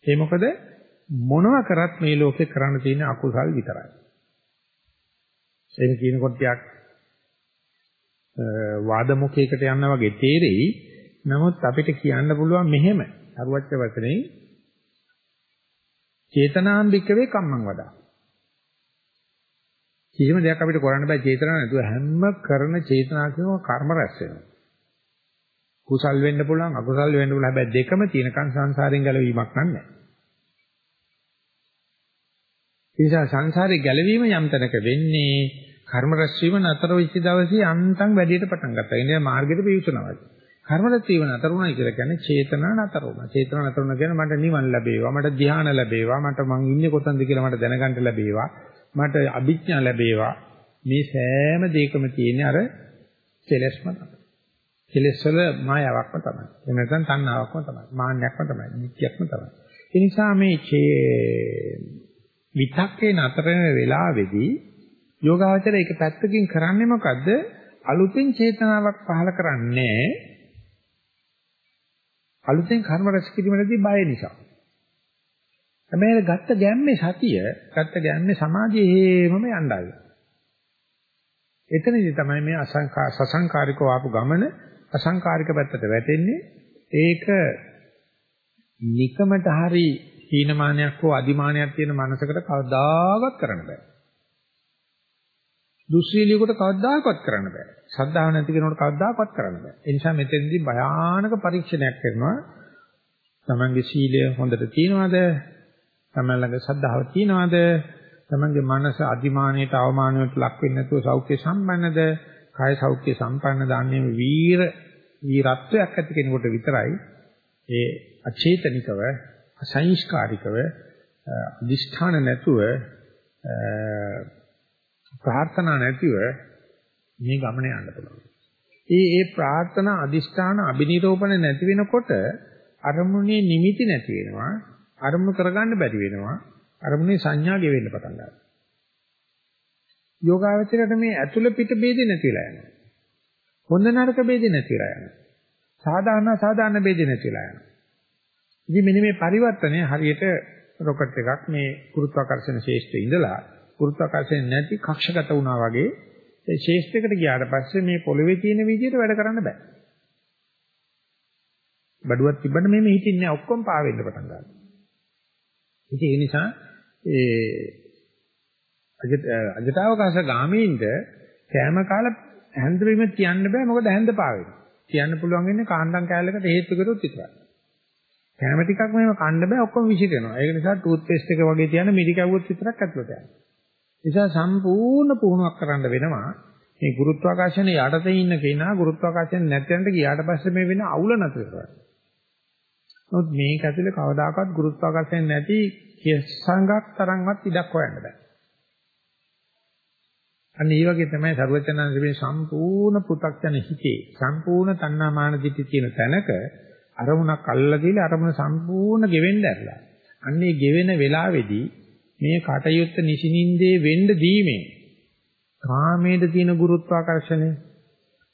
ඒ මොකද මොනවා කරත් මේ ලෝකේ කරන්න තියෙන අකුසල් විතරයි. ඒක කියනකොට ටිකක් වාදමුඛයකට යන්න වගේ තේරෙයි. නමුත් අපිට කියන්න පුළුවන් මෙහෙම. අරුවච්ච වචනේ චේතනාම්බිකවේ කම්මං වදා. කිසිම දෙයක් අපිට කරන්න බෑ චේතනාව නැතුව හැම කරන චේතනාවකම කර්ම රැස් වෙනවා. කුසල් වෙන්න පුළුවන් අකුසල් වෙන්න පුළුවන් හැබැයි දෙකම තියෙනකන් සංසාරයෙන් ගැලවීමක් නැහැ. ඒ නිසා සංසාරේ ගැලවීම යම් තැනක වෙන්නේ කර්ම රැස් වීම නතර වෙච්ච දවසේ අන්තම් වැඩියට පටන් ගත්තා. ඒ නිසා මාර්ගෙට පිවිසනවා. කර්ම රැස් වීම නතර වුණා කියලා කියන්නේ චේතනා නතර වුණා. චේතනා නතර වුණා කියන්නේ මට නිවන් ලැබේවා, මට ධ්‍යාන ලැබේවා, මට මං ඉන්නේ කොතනද කියලා මට දැනගන්න ලැබේවා. මට අභිඥා ලැබේවා. මේ සෑම දෙයකම තියෙන අර කෙලස්ම තමයි. කෙලස් වල මායාවක්ම තමයි. එහෙම නැත්නම් තණ්හාවක්ම තමයි. මාන්නයක්ම තමයි. නිත්‍යක්ම තමයි. ඒ නිසා මේ විතක්කේ නතර වෙන වෙලාවේදී යෝගාවචර එක පැත්තකින් කරන්නේ මොකද්ද? අලුතෙන් චේතනාවක් පහල කරන්නේ අලුතෙන් කර්ම රැස් කිරීමේදී බය නිසා. හැබැයි ගත්ත ගැම්මේ සතිය, ගත්ත ගැම්මේ සමාධිය හේමම යන්නයි. එතනදී තමයි මේ අසංකා සසංකාරිකව ආපු ගමන අසංකාරික පැත්තට වැටෙන්නේ. ඒක නිකමට හරි හීනමානයක් හෝ අදිමානයක් තියෙන මනසකට කවදාවත් කරන්න බෑ. දුස්සීලියෙකුට කවදාකවත් කරන්න බෑ. ශ්‍රද්ධාව නැති කෙනෙකුට කවදාකවත් කරන්න බෑ. ඒ නිසා මෙතෙන්දී භයානක පරීක්ෂණයක් කරනවා. තමන්ගේ සීලය හොඳට තියනවාද? තමන් ළඟ ශ්‍රද්ධාව තියනවාද? තමන්ගේ මනස අදිමානයට අවමානයට ලක් වෙන්නේ නැතුව සෞඛ්‍ය සම්පන්නද? කාය සෞඛ්‍ය සම්පන්නද? අන්නේ වීර වීරත්වයක් ඇති කෙනෙකුට විතරයි ඒ අචේතනිකව අසංස්කාරිකව අදිෂ්ඨාන නැතුව ප්‍රාර්ථනා නැතිව මේ ගමන යන්න පුළුවන්. ඒ ඒ ප්‍රාර්ථනා අදිෂ්ඨාන අබිනිරෝපණ නැති වෙනකොට අරමුණේ නිමිති නැති වෙනවා. අරමුණු කරගන්න බැරි වෙනවා. අරමුණේ සංඥා ගෙවෙන්න පටන් ගන්නවා. යෝගාවචරයට මේ ඇතුළ පිට ભેදේ නැතිලා යනවා. හොඳ නරක ભેදේ නැතිලා යනවා. සාධාරණ සාධාරණ ભેදේ නැතිලා යනවා. ඉතින් මෙන්න මේ පරිවර්තනය හරියට රොකට් එකක් මේ ගුරුත්වාකර්ෂණ ශේෂ්ත්‍රයේ ඉඳලා ගුරුත්වාකර්ෂණ නැති කක්ෂගත වුණා වගේ ඒ ශේෂ්ත්‍රයකට ගියාට පස්සේ මේ පොළවේ තියෙන විදිහට වැඩ කරන්න බෑ. බඩුවක් තිබ්බම මේ හිතින් නෑ ඔක්කොම පාවෙන්න පටන් ගන්නවා. ඉතින් ඒ නිසා ඒ අජතාවකාශ ගාමීන්ට කෑම කාලා හැන්ද බීම තියන්න බෑ මොකද හැන්ද පාවෙනවා. කියන්න පුළුවන් වෙන්නේ කාන්දම් කෑල්ලකට හේතු කරොත් විතරයි. කෑම ටිකක් මෙහෙම කන්න බෑ ඔක්කොම විසිරෙනවා. ඒක නිසා ටූත් පේස්ට් එක වගේ තියන මිරි කැවුවොත් විතරක් ඇතුළට යනවා. නිසා සම්පූර්ණ පුහුණුවක් කරන්න වෙනවා. මේ ගුරුත්වාකර්ෂණ යටතේ ඉන්න කෙනා ගුරුත්වාකර්ෂණ නැත්නම් ගියාට පස්සේ මේ වෙන අවුල නැතර කරන්නේ. නමුත් මේක ඇතුලේ කවදාකවත් ගුරුත්වාකර්ෂණ නැති සංගක් තරම්වත් ඉඩක් හොයන්න බෑ. අන්න ඒ වගේ තමයි සර්වචනන්සේ සම්පූර්ණ පෘථග්ජන හිතේ සම්පූර්ණ තණ්හාමාන දිටි තියෙන තැනක අරමුණක් අල්ලලා ගිහලා අරමුණ සම්පූර්ණ ගෙවෙන්න ඇරලා. අන්නේ ගෙවෙන වෙලාවේදී මේ කටයුත්ත නිසිනින්දේ වෙන්න දීමේ කාමයේ තියෙන ගුරුත්වාකර්ෂණය,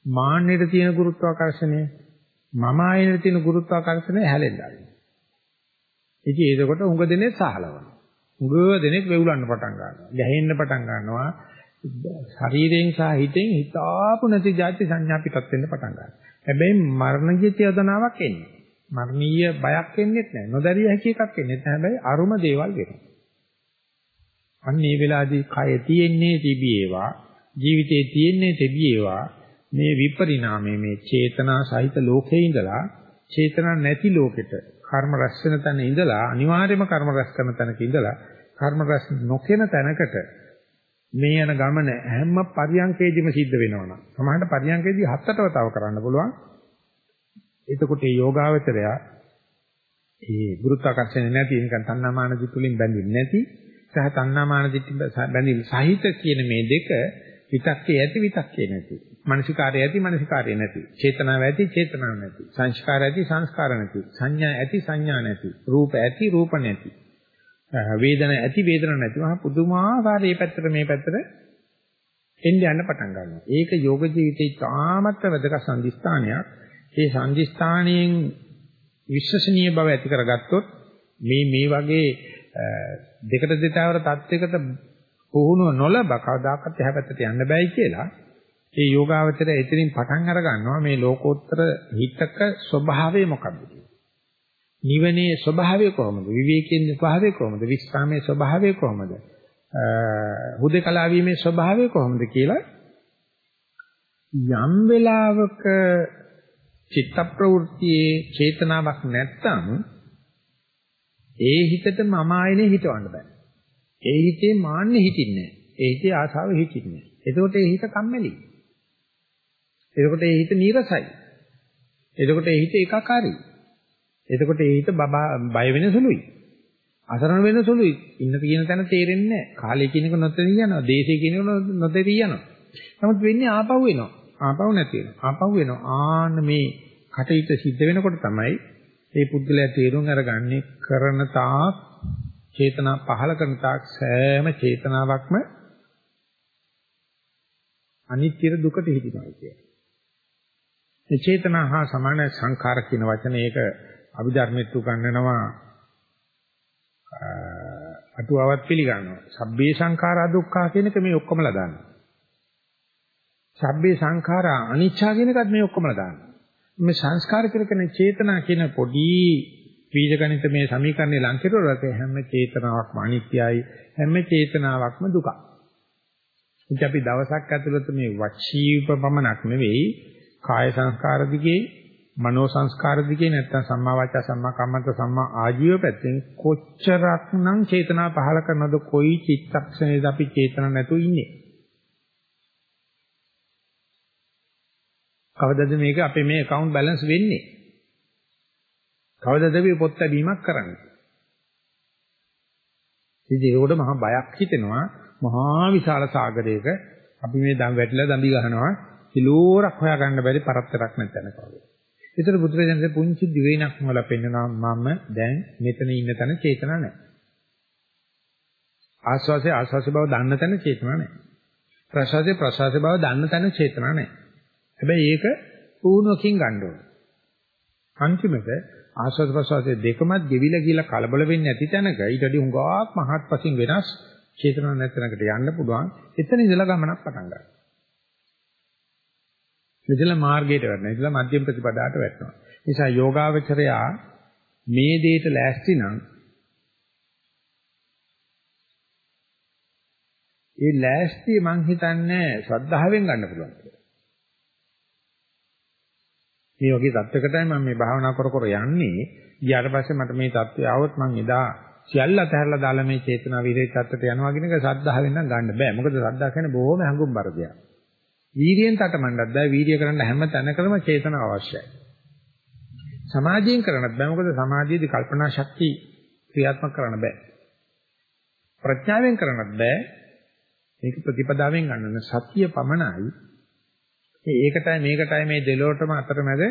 මාන්නයේ තියෙන ගුරුත්වාකර්ෂණය, මම ආයේ තියෙන ගුරුත්වාකර්ෂණය හැලෙන්නවා. ඉතින් ඒකකොට උඟ දෙනේ සහලවනවා. උඟ දෙනෙක් වෙවුලන්න පටන් ගන්නවා. ගැහෙන්න පටන් ගන්නවා. ශරීරයෙන් සහ හිතෙන් හිතාපු නැති જાති සංඥා පිටත් වෙන්න පටන් ගන්නවා. හැබැයි මරණජිත යදනාවක් එන්නේ. මරණීය බයක් එන්නේ නැහැ. නොදැරිය හැකි එකක් එන්නේ නැහැ. හැබැයි අරුම දේවල් වෙනවා. අන්න මේ වෙලාවේදී කය තියෙන්නේ තිබියේවා ජීවිතේ තියෙන්නේ තිබියේවා මේ විපරිණාමයේ මේ චේතනා සහිත ලෝකේ ඉඳලා චේතනා නැති ලෝකෙට කර්ම රැස් වෙන තැන ඉඳලා අනිවාර්යයෙන්ම කර්ම රැස් කරන තැනක ඉඳලා කර්ම රැස් නොකෙන තැනකට මේ යන ගමන හැම පරියන්කේදීම සිද්ධ වෙනවනම් සමහරට පරියන්කේදී හත්තටව තව කරන්න පුළුවන්. එතකොට මේ යෝගාවචරය ඒ ගුරුත්වාකර්ෂණය නැති නිකන් තණ්හාමාන දිතුලින් බැඳෙන්නේ නැති සහ තණ්හාමාන දිටි බැඳීම් සහිත කියන මේ දෙක විතක්කේ ඇති විතක්කේ නැති. මානසිකාරය ඇති මානසිකාරය නැති. චේතනාව ඇති චේතනාව නැති. සංස්කාර ඇති සංස්කාර නැති. සංඥා ඇති සංඥා නැති. රූප ඇති රූප නැති. වේදන ඇති වේදන නැති. මහා පුදුමාකාර මේ පැත්තට මේ පැත්තට එන්න යන්න පටන් ගන්නවා. ඒක යෝග ජීවිතේ තාමත් වැදගත් සංදිස්ථානයක්. ඒ සංදිස්ථානයෙන් විශ්වසනීය බව ඇති කරගත්තොත් මේ මේ වගේ දෙකට දෙතාවර තත්යකට පුහුණුව නොලබ කවදාකවත් එහා පැත්තට යන්න බෑයි කියලා ඒ යෝගාවචරය එතනින් පටන් අර ගන්නවා මේ ලෝකෝත්තර හිතක ස්වභාවය මොකක්ද නිවනේ ස්වභාවය කොහොමද? විවේකයේ ස්වභාවය කොහොමද? විස්රාමයේ ස්වභාවය කොහොමද? හුදේකලා වීමේ ස්වභාවය කොහොමද කියලා යම් වෙලාවක චිත්ත ප්‍රවෘත්තියේ චේතනාවක් නැත්තම් ඒ හිතට මම ආයනේ හිතවන්න බෑ. ඒ හිතේ මාන්නේ හිතින්නේ ඒ හිතේ ආසාව හිතින්නේ එතකොට ඒ හිත කම්මැලි. එතකොට ඒ හිත නීරසයි. එතකොට ඒ හිත ඒකාකාරයි. එතකොට ඒ හිත බබා බය වෙන සුළුයි. අසරණ වෙන සුළුයි. ඉන්න තියෙන තැන තේරෙන්නේ නැහැ. කාලය කියන එක නොතේරී යනවා. දේශය කියන එක නොතේරී යනවා. නමුත් වෙන්නේ ආපහු එනවා. ආපහු නැති වෙනවා. ආපහු වෙනවා. ආන්න මේ කටයුත්ත සිද්ධ වෙනකොට තමයි මේ පුද්ගලයා තේරුම් අරගන්නේ කරන තාක් චේතනා පහල කරන තාක් සෑම චේතනාවක්ම අනිත්‍ය දුකට හිදිනවා කියන්නේ. මේ චේතනා හා සමාන සංඛාර කියන වචනේ ඒක අභිධර්මෙත් උගන්වනවා අටුවාවත් පිළිගන්නවා. සබ්බේ සංඛාරා දුක්ඛා කියන එක මේ ඔක්කොමලා දානවා. සබ්බේ සංඛාරා අනිච්චා කියන එකත් මේ ඔක්කොමලා දානවා. මේ සංස්කාර කියන චේතනා කියන පොඩි බීජගණිත මේ සමීකරණේ ලං කෙරුවොත් හැම චේතනාවක්ම අනිත්‍යයි හැම චේතනාවක්ම දුකයි. ඉතින් අපි දවසක් ඇතුළත මේ වචීව පමණක් නෙවෙයි කාය සංස්කාර දිගේ මනෝ සංස්කාර දිගේ නැත්තම් සම්මා වාචා සම්මා කම්මන්ත සම්මා ආජීව පැත්තෙන් කොච්චරක්නම් චේතනා පහල කරනවද කොයි චිත්තක්ෂණයද අපි චේතනා නැතුව ඉන්නේ? කවදද මේක අපේ මේ account balance වෙන්නේ? කවදද මේ පොත් ලැබීමක් කරන්නේ? ඉතින් ඒකට මහා බයක් හිතෙනවා. මහා විශාල සාගරයක අපි මේ දම් වැටිලා දම්බි ගහනවා. කිලෝරක් හොයාගන්න බැරි පරතරක් නැතනක වගේ. ඒතර බුදුරජාණන්සේ පුංචි දිවයිනක් මොලා පෙන්නනවා මම දැන් මෙතන ඉන්න තැන චේතනා නැහැ. ආස්වාසේ ආස්වාසේ බව දන්න තැන චේතනා නැහැ. ප්‍රසවාසේ ප්‍රසවාසේ බව දන්න තැන චේතනා නැහැ. හැබැයි ඒක පුහුණුවකින් ගන්න ඕනේ. අන්තිමට ආස්වාද ප්‍රසවාසයේ දෙකමත් ගෙවිලා කියලා කලබල වෙන්නේ නැති තැනක ඊටදී හුඟක් මහත්පසින් වෙනස් චේතනා නැතනකට යන්න පුළුවන්. එතන ඉඳලා ගමනක් පටන් ගන්නවා. මෙතන මාර්ගයට වැටෙනවා. ඉතලා මධ්‍යම ප්‍රතිපදාට වැටෙනවා. නිසා යෝගාවචරයා මේ දෙයට ලෑස්ති නම් ඒ ලෑස්තිය මං හිතන්නේ ශ්‍රද්ධාවෙන් ගන්න පුළුවන් කියලා. මේ වගේ தත්වකටයි මම මේ භාවනා කර කර යන්නේ. ඊට පස්සේ මට මේ தත්වය આવොත් මං එදා සියල්ල අතහැරලා දාලා මේ චේතනා විරහිත தත්වයට යනවා කියන එක ශ්‍රද්ධාවෙන් නම් ගන්න බෑ. මොකද ශ්‍රද්ධා කියන්නේ බොහොම හැඟුම්බර දෙයක්. වීර්යයෙන් තටමන්නත් බෑ. වීර්ය කරන්න හැම තැනකම චේතනාව අවශ්‍යයි. සමාධියෙන් කරන්නත් බෑ. මොකද සමාධියේදී කල්පනා ශක්තිය ක්‍රියාත්මක කරන්න බෑ. ප්‍රඥාවෙන් කරන්නත් බෑ. මේක ප්‍රතිපදාවෙන් ගන්න සතිය පමණයි. ඒකටයි මේකටයි මේ දෙලොවටම අතරමැද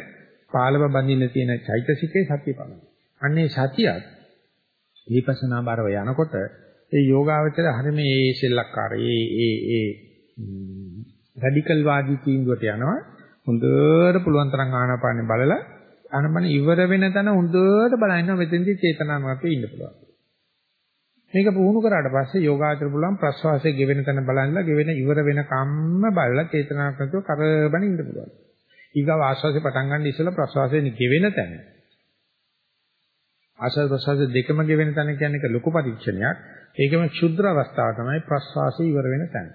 පාලව බඳින්න තියෙන චෛතසිකේ සතිය පමණයි. අන්නේ සතියත් විපස්සනා බරව යනකොට ඒ යෝගාවචර හරිය මේ සෙල්ලක්කාර ඒ ඒ ඒ රැඩිකල් වාදී තීන්දුවට යනවා හොඳට පුළුවන් තරම් ආනාපානෙ බලලා ආනාපාන ඉවර වෙන තැන හොඳට බලන්න මෙතෙන්දී චේතනාවක් ඉන්න පුළුවන්. මේක පුහුණු කරාට පස්සේ යෝගාචර පුළුවන් ප්‍රස්වාසයේ ගෙවෙන තැන බලන්නලා ගෙවෙන ඉවර වෙන කම්ම බලලා චේතනාවක් නැතුව කරබන ඉන්න පුළුවන්. ඊගාව ආශ්වාසය පටන් ගන්න ඉස්සෙල්ලා ප්‍රස්වාසයේ ගෙවෙන තැන. ආශ්වාස ප්‍රස්වාස දෙකම ගෙවෙන තැන කියන්නේ ඒක ලොකු පරීක්ෂණයක්. ඒකම ක්ෂුද්‍ර අවස්ථාව තමයි ප්‍රස්වාසය ඉවර වෙන තැන.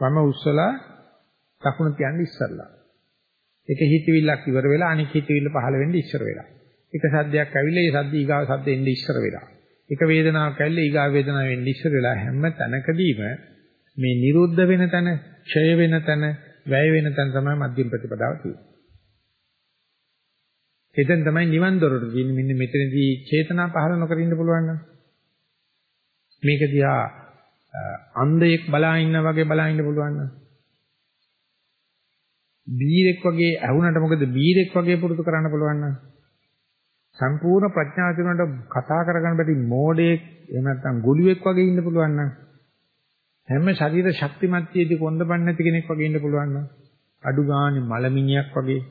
වම උස්සලා දකුණ තියන්න ඉස්සරලා. එක හිතවිල්ලක් ඉවර වෙලා අනිත් හිතවිල්ල පහළ වෙන්න ඉස්සර වෙලා. එක සද්දයක් ඇවිල්ලා ඒ සද්ද ඊගාව සද්ද එන්න ඉස්සර වෙලා. එක වේදනාවක් ඇවිල්ලා ඊගාව වේදනාව වෙන්න ඉස්සර වෙලා හැම තැනකදීම මේ නිරුද්ධ වෙන තැන, ඡය වෙන තැන, වැය වෙන තැන තමයි මධ්‍යම ප්‍රතිපදාව තියෙන්නේ. එතෙන් තමයි නිවන් දොරට තියෙන්නේ. මෙන්න මෙතනදී චේතනා පහළ නොකර ඉන්න පුළුවන් නම්. මේක දිහා අන්ධයෙක් බලා ඉන්නා වගේ බලා ඉන්න පුළුවන් නම්. බීරෙක් වගේ ඇහුනට මොකද බීරෙක් වගේ පුරුදු කරන්න පුළුවන් නම්? සම්පූර්ණ ප්‍රඥාව තිබුණාට කතා කරගන්න බැරි මෝඩයෙක් එහෙම නැත්නම් ගොළුෙක් වගේ ඉන්න පුළුවන් නම්. හැම ශරීර ශක්තිමත්යේදී කොන්දපන් නැති කෙනෙක් වගේ ඉන්න පුළුවන් නම්. අඩු ගානේ මලමිණියක් වගේ.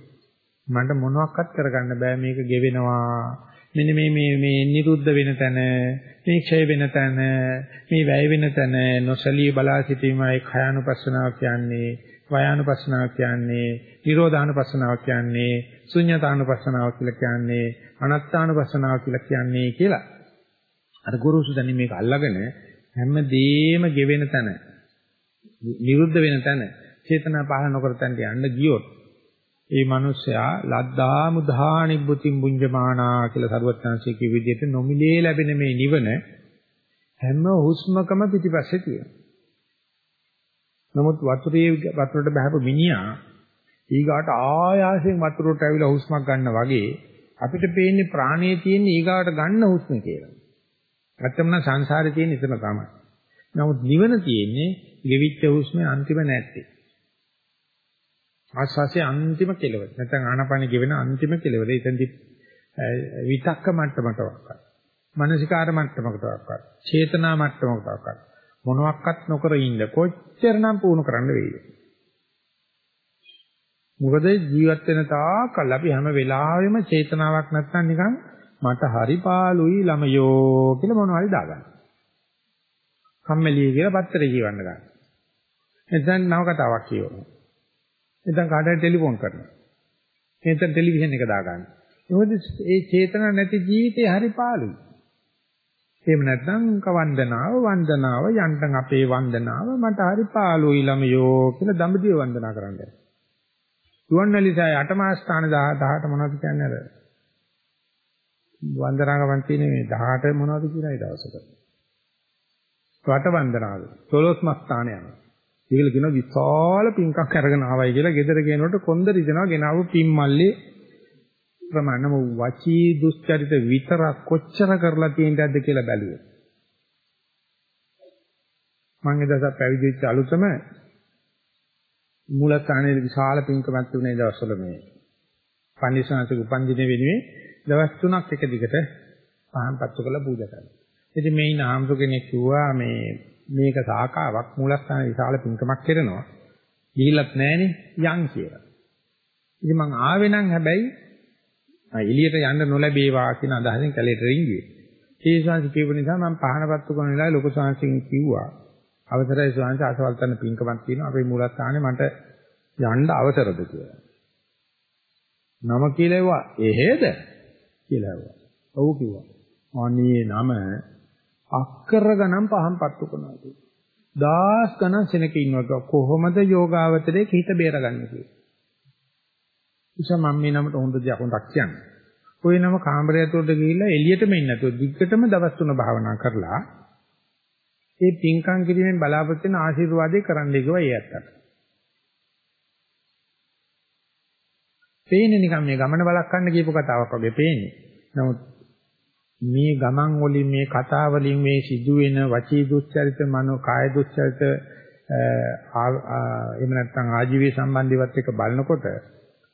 මට මොනවත් කරගන්න බෑ මේක ගෙවෙනවා. මෙන්න මේ මේ මේ නිරුද්ධ වෙන තැන මේ ක්ෂය වෙන තැන මේ වැය වෙන තැන නොසලී බලා සිටීමයි khයානුපස්සනාව කියන්නේ වයානුපස්සනාව කියන්නේ නිරෝධානුපස්සනාව කියන්නේ ශුන්‍යතානුපස්සනාව කියලා කියන්නේ අනත්තානුපස්සනාව කියලා කියන්නේ කියලා. අර ගුරුසු දැනි මේක අල්ලගෙන හැමදේම ගෙවෙන තැන නිරුද්ධ වෙන තැන චේතනා පහළ නොකර තැනට යන්න ගියොත් ඒ මිනිස්සයා ලද්දා මුධා නිබ්බුතින් බුඤ්ජමානා කියලා සරුවත්ංශයේ කිය විදිහට නොමිලේ ලැබෙන මේ නිවන හැම හුස්මකම පිටිපස්සේ තියෙනවා. නමුත් වතුරේ වතුරට බහපු මිනිහා ඊගාට ආයාසයෙන් වතුරට ඇවිල්ලා හුස්මක් ගන්න වගේ අපිට පේන්නේ ප්‍රාණයේ තියෙන ඊගාට ගන්න හුස්ම කියලා. ඇත්තම නම් සංසාරේ තියෙන ඉතන තමයි. නමුත් නිවන තියෙන්නේ ගෙවිච්ච හුස්මේ අන්තිම නැත්තේ. ආස්වාසේ අන්තිම කෙලවර. නැත්නම් ආනාපානෙ ගෙවෙන අන්තිම කෙලවර. එතෙන්දි විතක්ක මට්ටමකටවත්. මානසිකාර මට්ටමකටවත්. චේතනා මට්ටමකටවත්. මොනවත් නොකර ඉන්න කොච්චරනම් පුහුණු කරන්න වෙයිද? මොකද ජීවත් වෙන තාකල් අපි හැම වෙලාවෙම චේතනාවක් නැත්නම් නිකන් මට හරි පාළුයි ළමයෝ කියලා මොනවයි දාගන්න. කම්මැලි කියලා පත්තරේ කියවන්න ගන්න. එතෙන් නව කතාවක් කියවනවා. නැත්නම් කාටද ටෙලිෆෝන් කරනවා. නැත්නම් ටෙලිවිෂන් එක දාගන්න. මොකද ඒ චේතන නැති ජීවිතේ හරි පාළුයි. එහෙම නැත්නම් කවන්දනාව වන්දනාව යන්තම් අපේ වන්දනාව මට හරි පාළුයි ළමයෝ කියලා දඹදිව වන්දනා කරන්නේ. සුවන්වැලිසෑය අටමා ස්ථාන 18 මොනවද කියන්නේ අර වන්දනාවන් තියෙන මේ 18 මොනවද කියලා ඒ දවසට. රට වන්දනාව 12 මස්ථාන යනවා. ඒකල කියන විශාල පින්කක් අරගෙන ආවයි කියලා ගෙදර ගේනකොට කොන්ද රිදෙනවා ගෙනාවු පින් මල්ලේ ප්‍රමාණම වචී දුස්චරිත විතරක් කොච්චර කරලා තියෙනවද කියලා බැලුවා. මම එදසක් පැවිදි වෙච්ච අලුතම මූලස්ථානයේ විශාල පින්කමක් තිබුණේ දවස්වල මේ පන්දිසාංශක උපන්දිනේ වෙනුවෙන් දවස් තුනක් එක දිගට පහන් පත්තු කරලා පූජා කරනවා. ඉතින් මේ ඉන්න ආම්සු කෙනෙක් කිව්වා මේ මේක සාකාවක් මූලස්ථානයේ විශාල පින්කමක් කරනවා. ගිහිල්ලත් නැහනේ යන් කියලා. ඉතින් මං ආවේ නම් හැබැයි එළියට යන්න නොලැබේවා කියන අදහසින් කැලේට රිංගුවේ. ඒ ශාන්ති කියපු නිසා මම පහනපත්තු කරන වෙලාවේ ලොකු ශාන්සින් කිව්වා. අවසරයි ශාන්ති අසවල් තන පින්කමක් තියෙනවා අපේ මූලස්ථානේ මට යන්න අවසරද කියලා. නම කියලා ඇහුවා එහෙද කියලා ඇහුවා. ඔව් කිව්වා. අනේ නම අක්කර ගණන් පහන් පත්තු කරනවා කිව්වා. දාස් ගණන් සෙනක ඉන්නවා කොහොමද යෝගාවචරයේ හිත බේරගන්නේ කියලා. නිසා මම මේ නමට හොඳ දෙයක් හොඳක් කියන්නේ. ওই නම කාමරය ඇතුළට ගිහිල්ලා එළියටම ඉන්නේ නැතුව දිග්ගටම දවස් තුන භාවනා කරලා ඒ පින්කම් කිරීමෙන් බලාපොරොත්තු වෙන ආශිර්වාදේ කරන්න ගිහුවා ඒ ඇත්තට. පේන්නේ නිකන් මේ ගමන බලක්වන්න කියපු කතාවක් වගේ පේන්නේ. නමුත් මේ ගමන් වලින් මේ කතා වලින් මේ සිදුවෙන වචී දුස්චරිත මනෝ කාය දුස්චරිත එහෙම නැත්නම් ආජීවී සම්බන්ධීවත් එක්ක බලනකොට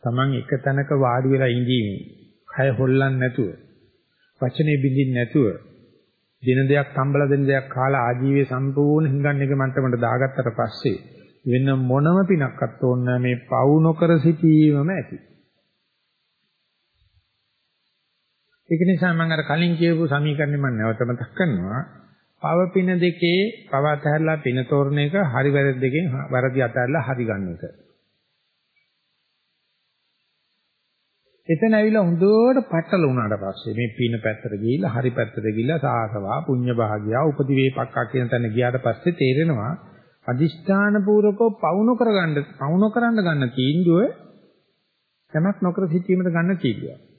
Taman එක තැනක වාඩි වෙලා ඉඳීමේ කය හොල්ලන්නේ නැතුව වචනේ බින්දින් නැතුව දින දෙයක් තම්බල දෙන දෙයක් කාලා ආජීවයේ සම්පූර්ණ හිඟන්නේ එක මට්ටමට දාගත්තට පස්සේ වෙන මොනම පිනක්වත් ඕන මේ පවු නොකර සිටීමම ඇති. ඒක නිසා මම අර කලින් කියපු සමීකරණය මම නැවත මතක් කරනවා. පව පින දෙකේ පව අතහැරලා පින තෝරන එක හරි වැරදි දෙකෙන් වැරදි අතහැරලා හරි ගන්න එක. එතන ඇවිල්ලා හොඳට පట్టල වුණාට පස්සේ මේ පින පැත්තට ගිහිල්ලා හරි පැත්තට ගිහිල්ලා සාසවා පුඤ්ඤ භාගියා උපදි වේපක්කා කියන තැන ගියාට පස්සේ තේරෙනවා අදිෂ්ඨාන පූර්වකව පවුන කරගන්න පවුන කරන්න ගන්න තීන්දුව තමක් නොකර සිටීමට ගන්න තීන්දුව.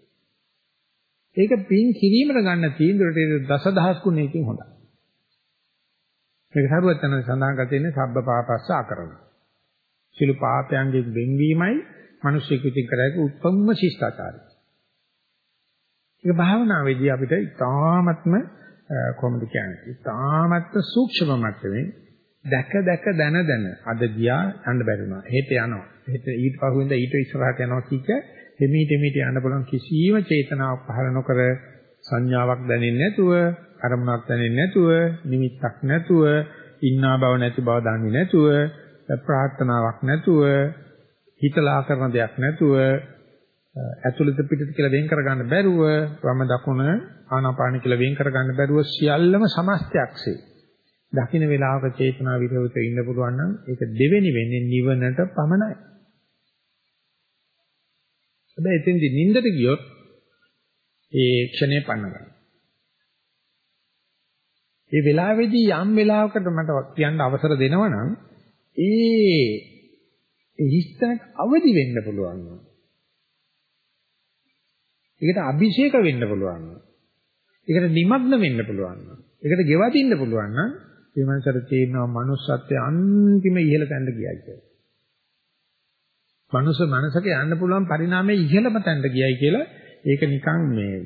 ඒක පින් කිරීමට ගන්න තීන්දුවට දසදහස් ගුණයකින් හොඳයි. මේක හරුවත් යන සඳහන් කරන්නේ සබ්බ පාපස්ස ආකරණ. සිළු පාපයන්ගෙන් වෙන්වීමයි මිනිස්සෙක් විසින් කරායක උත්පම්ම ශිෂ්ටාචාරය. ඒක භාවනාවේදී අපිට ඉතාමත්ම කොහොමද කියන්නේ? ඉතාමත්ම සූක්ෂම මට්ටමේ දැක දැක දන දන අද ගියා යන්න බැරිුණා. හෙට යනවා. හෙට ඊට පහුවෙන්ද ඊට ඉස්සරහට යනවා කික එමීට එමීට යන්න බලන් කිසිම චේතනාවක් පහළ නොකර සංඥාවක් දැනෙන්නේ නැතුව අරමුණක් දැනෙන්නේ නැතුව නිමිත්තක් නැතුව ඉන්නා බව නැති බව දන්නේ නැතුව ප්‍රාර්ථනාවක් නැතුව හිතලා කරන දෙයක් නැතුව ඇතුළත පිටත කියලා වෙන් කරගන්න බැරුව වම දකුණ ආනාපාන කියලා වෙන් කරගන්න බැරුව සියල්ලම සමස්තයක්සේ දකින්න වේලාවක චේතනා විරෝධ ඉන්න පුළුවන් නම් ඒක දෙවෙනි වෙන්නේ නිවනට පමණයි. හැබැයි එතෙන්දි නින්දට ගියොත් ඒ ක්ෂණේ පන්න ගන්න. ඒ වෙලාවේදී යම් වෙලාවකට මට කියන්න අවසර දෙනවනම් ඒ ඒ හිස්තැනට අවදි වෙන්න පුළුවන්. ඒකට අභිෂේක වෙන්න පුළුවන්. ඒකට නිමග්න වෙන්න පුළුවන්. ඒකට ගෙවදින්න පුළුවන් නම් ඒ මනසට තේරෙනවා manussත්වයේ අන්තිම ඉහළ තැනට ගියයි කියලා. මනුස්ස මනසක යන්න පුළුවන් පරිණාමයේ ඉහළම තැනට ගියයි කියලා ඒක නිකන් මේ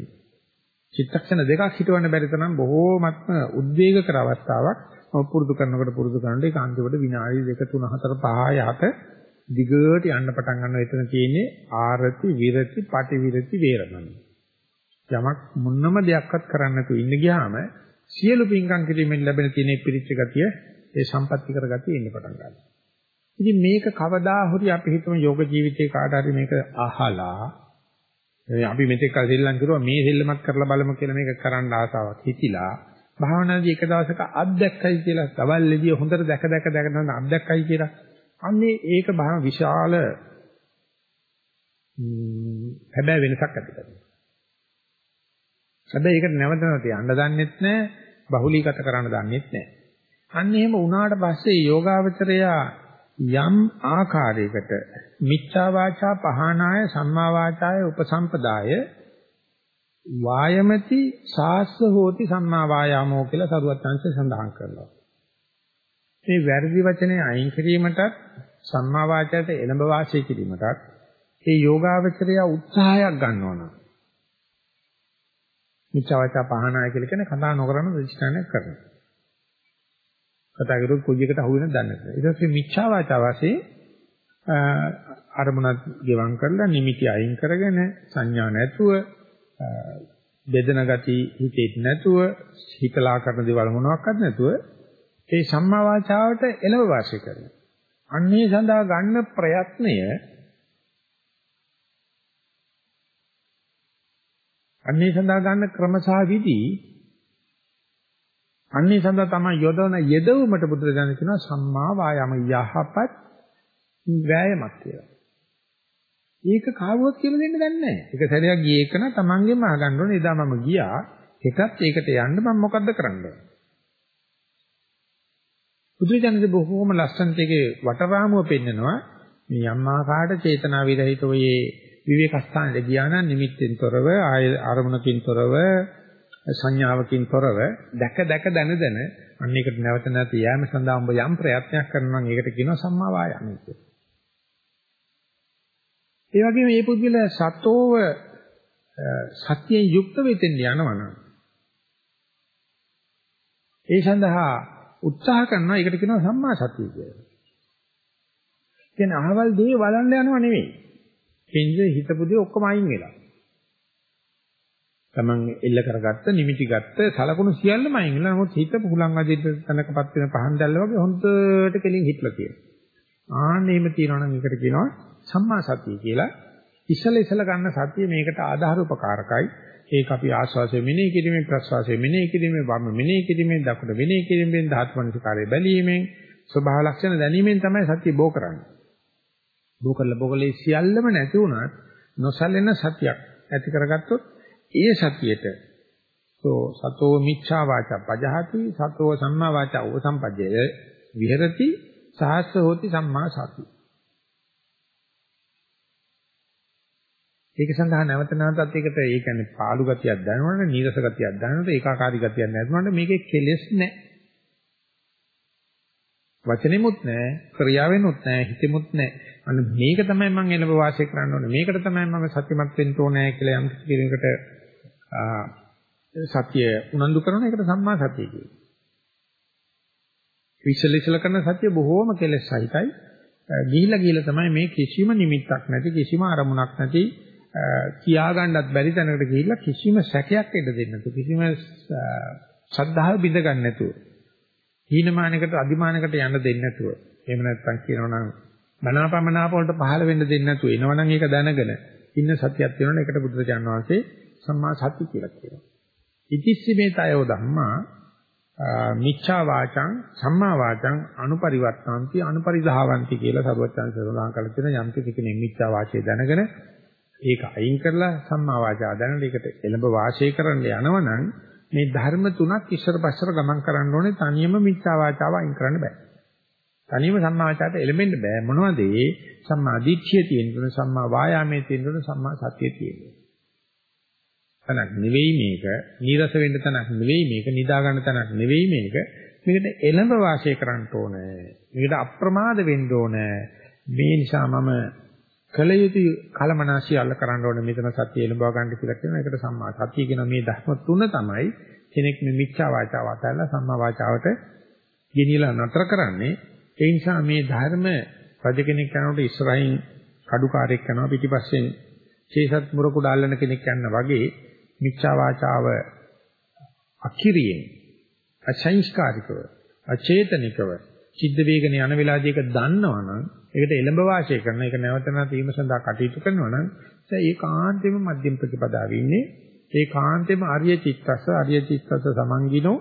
චිත්තක්ෂණ දෙකක් හිටවන්න බැරි තරම් බොහෝමත්ම උද්වේගකර අවස්ථාවක් පුරුදු කරනකොට පුරුදු කරනකොට ඒක අන්තිමට විනාඩි 2 3 4 5 6 දිගට යන්න පටන් ගන්නවා. එතන තියෙන්නේ ආරති විරති පටි විරති වේරමණී. යමක් මොනම දෙයක්වත් කරන්න නැතුව ඉන්න ගියාම සියලු පින්කම් කිරීමෙන් ලැබෙන තියෙන පිරිච්ච ගතිය ඒ සම්පත්‍ති කර ගතිය එන්න පටන් ගන්නවා. ඉතින් මේක කවදා හරි අපි හිතමු යෝග ජීවිතේ කාට හරි මේක අහලා අපි මෙතෙක් කල් සෙල්ලම් කරුවා මේ සෙල්ලමත් කරලා බලමු කියලා මේක කරන්න ආසාවක් හිතිලා භාවනාදී එක දවසක අත්දැක්කයි කියලා තවල්ලේදී හොඳට දැක දැක දැක අත්දැක්කයි කියලා අන්නේ ඒක බහ විශාල හැබැයි වෙනසක් ඇති කරනවා. හැබැයි ඒකට නැවත නැවත යන්න දන්නෙත් නැහැ, බහුලීගත කරන්න දන්නෙත් නැහැ. අන්න එහෙම වුණාට පස්සේ යෝගාවචරය යම් ආකාරයකට මිච්ඡා වාචා පහනාය සම්මා වාචාය උපසම්පදාය වායමති සාස්ස හෝති සම්මා වායාමෝ කියලා සරුවත් අංශය සඳහන් කරනවා. මේ වැරදි වචනේ අයින් කිරීමටත් සම්මා වාචයට එළඹ වාසය කිරීමටත් ඒ යෝගාවචරය උත්සාහයක් ගන්නවා නම් මිච්ඡාවචා පහනාය කියලා කියන්නේ කතා නොකරන දෘෂ්ටියක් කරනවා. කතා කරුවොත් කොයි එකට අහු වෙනවද දන්නේ නැහැ. ඊට පස්සේ මිච්ඡාවාචා වාසේ අරමුණත් ගෙවම් කරලා නිමිති අයින් කරගෙන සංඥා නැතුව බෙදෙන ගති හිතෙත් නැතුව හිතලා කරන දේවල් මොනවාක්වත් නැතුව ඒ සම්මා වාචාවට එළව වාසය කරනවා. අන්නේ සඳහා ගන්න ප්‍රයත්නය අන්නේ සඳහා ගන්න ක්‍රම සහ විදි අන්නේ සඳහා තමයි යොදවන යෙදවීමට බුදුරජාණන් කියනවා සම්මා වායාම යහපත් වෑයමක් කියලා. ඒක කාවුවත් කියලා දෙන්න දන්නේ නැහැ. එක සැරයක් ගියේ එකන තමන්ගෙම අහගන්න ඕනේ. එදා මම ගියා. එකත් ඒකට යන්න මම මොකද්ද කරන්න ඕනේ? බුදුරජාණන් බොහෝම ලස්සනට ඒකේ වටරාමුව පෙන්නනවා. මේ අම්මාකාට චේතනා විරහිත ඔය විවේක ස්ථානට ගියා නම් නිමිත්තෙන් තොරව ආය අරමුණකින් තොරව සංඥාවකින් තොරව දැක දැක දන දන අන්න ඒකට නැවත නැවත යෑම සඳහා ඔබ යම් ප්‍රයත්නයක් කරනවා නම් ඒකට කියනවා සම්මා වායාමය කියලා. ඒ වගේම මේ පුද්ගල සතෝව සත්‍යයෙන් යුක්ත වෙතෙන් යනවනම් ඒ සඳහා උත්සාහ කරනවා ඒකට කියනවා සම්මා සතිය කියලා. කියන්නේ අහවල් දේ වළඳ යනව නෙවෙයි. කෙන්ජේ හිතපු දේ ඔක්කොම අයින් වෙලා. Taman එල්ල කරගත්ත නිමිටි ගත්ත සලකුණු සියල්ලම අයින් වෙලා නමුත් හිත පුහුලන් අදිට තනකපත් වෙන පහන් දැල්ල වගේ හොඳට කෙලින් හිටලා තියෙනවා. ආන්නේම තියනවා නම් ඒකට කියනවා සම්මා සතිය කියලා. ඉසල ඉසල ගන්න සතිය මේකට ආධාර උපකාරකයි. ඒක අපි ආස්වාසය මෙනෙහි කිරීමෙන් ප්‍රස්වාසය මෙනෙහි කිරීමෙන් වම් මෙනෙහි කිරීමෙන් දකුණ මෙනෙහි කිරීමෙන් ධාතු මනසිකාරය බැලීමෙන් ස්වභාව ලක්ෂණ දැනීමෙන් තමයි සතිය බෝ කරන්නේ. බෝ කරලා බෝ කලේ සියල්ලම නැති වුණත් නොසැලෙන සතියක් ඇති කරගත්තොත් ඒ සතියට සෝ සතෝ මිච්ඡා වාචා පජහති සතෝ සම්මා වාචා උපසම්පජ්ජය විහෙරති සහස්ස හෝති සම්මා සති ඒක සඳහා නැවත නැවතත් ඒකට ඒ කියන්නේ පාළු ගතියක් දැනනවනේ නීරස ගතියක් දැනනවනේ ඒකාකාරී ගතියක් නැතුනොත් මේකේ කෙලෙස් නැහැ. වචනෙමුත් නැහැ, ක්‍රියාවෙනුත් නැහැ, හිතෙමුත් නැහැ. අන්න මේක තමයි මම එළඹ වාසය කරන්න ඕනේ. මේකට තමයි මම සත්‍යමත් වෙන්න ඕනේ කියලා යම් කෙනෙකුට සත්‍ය උනන්දු කරන එකට සම්මා සතිය කියනවා. විශ්ල විශ්ල කරන සත්‍ය බොහෝම කෙලෙස් සහිතයි. ගිහිලා ගිහිලා තමයි මේ කිසිම නිමිත්තක් නැති කිසිම අරමුණක් නැති කියා ගන්නත් බැරි තැනකට ගිහිල්ලා කිසිම සැකයක් එන්න දෙන්නේ නැතුව කිසිම ශ්‍රද්ධාව බිඳ ගන්න නැතුව හීනමානයකට අදිමානයකට යන්න දෙන්නේ නැතුව එහෙම නැත්නම් කියනවනම් මනාපමනාප වලට පහළ වෙන්න දෙන්නේ නැතුව එනවනම් ඒක දැනගෙන ඉන්න සතියක් තියෙනවනේ ඒකට බුදුරජාන් වහන්සේ සම්මා සති කියලා කියනවා. ඉතිස්සි මේ තයෝ ධම්මා මිච්ඡා වාචං සම්මා වාචං අනුපරිවර්තන්ති අනුපරිධාවಂತಿ කියලා සරුවචාන් සරලං කළ තියෙන යම් කිසි කෙනෙක් මිච්ඡා වාචය දැනගෙන ඒක අයින් කරලා සම්මා වාචා දැනන එකට එළඹ වාසය කරන්න යනවනම් මේ ධර්ම තුනක් ඉස්සර පස්සට ගමන් කරන්න ඕනේ තනියම මිච්ඡා වාචාව අයින් කරන්න බෑ. තනියම සම්මා වාචාට එළඹෙන්න බෑ. මොනවද ඒ සම්මා දිට්ඨිය තියෙන්න සම්මා වායාමයේ තියෙන්න සම්මා සතිය තියෙන්න. තනක් නෙවෙයි මේක, නීරස වෙන්න තනක් නෙවෙයි මේක, නිදා ගන්න තනක් නෙවෙයි මේක. මේකට එළඹ වාසය කරන්න ඕනේ. මේකට අප්‍රමාද වෙන්න ඕනේ. මේ නිසා මම කල යුතු කලමනාශී අල්ල කරන්න ඕනේ මෙතන සතිය එළඹව ගන්න කියලා කියනවා. ඒකට සම්මා සතිය කියන මේ ධර්ම තුන තමයි කෙනෙක් මේ මිච්ඡා වාචාව අතහැරලා සම්මා වාචාවට ගෙනියලා නතර කරන්නේ. ඒ නිසා මේ ධර්ම රජ කෙනෙක් යනකොට ඉස්සරහින් කඩුකාරයෙක් යනවා පිටිපස්සෙන් ශේෂත් මුරකුඩ අල්ලන කෙනෙක් යනවා වගේ මිච්ඡා වාචාව අකිරියෙන් අසංස්කාරිකව අචේතනිකව සිද්ධ වේගන යන වෙලාවදී ඒක දන්නවනම් ඒකට එළඹ වාසය කරන එක නැවත නැවත වීම සඳහා කටයුතු කරනවා නම් ඒ කාන්තේම මධ්‍යම ප්‍රතිපදාවේ ඉන්නේ ඒ කාන්තේම ආර්ය චිත්තස්ස ආර්ය චිත්තස්ස සමංගිනෝ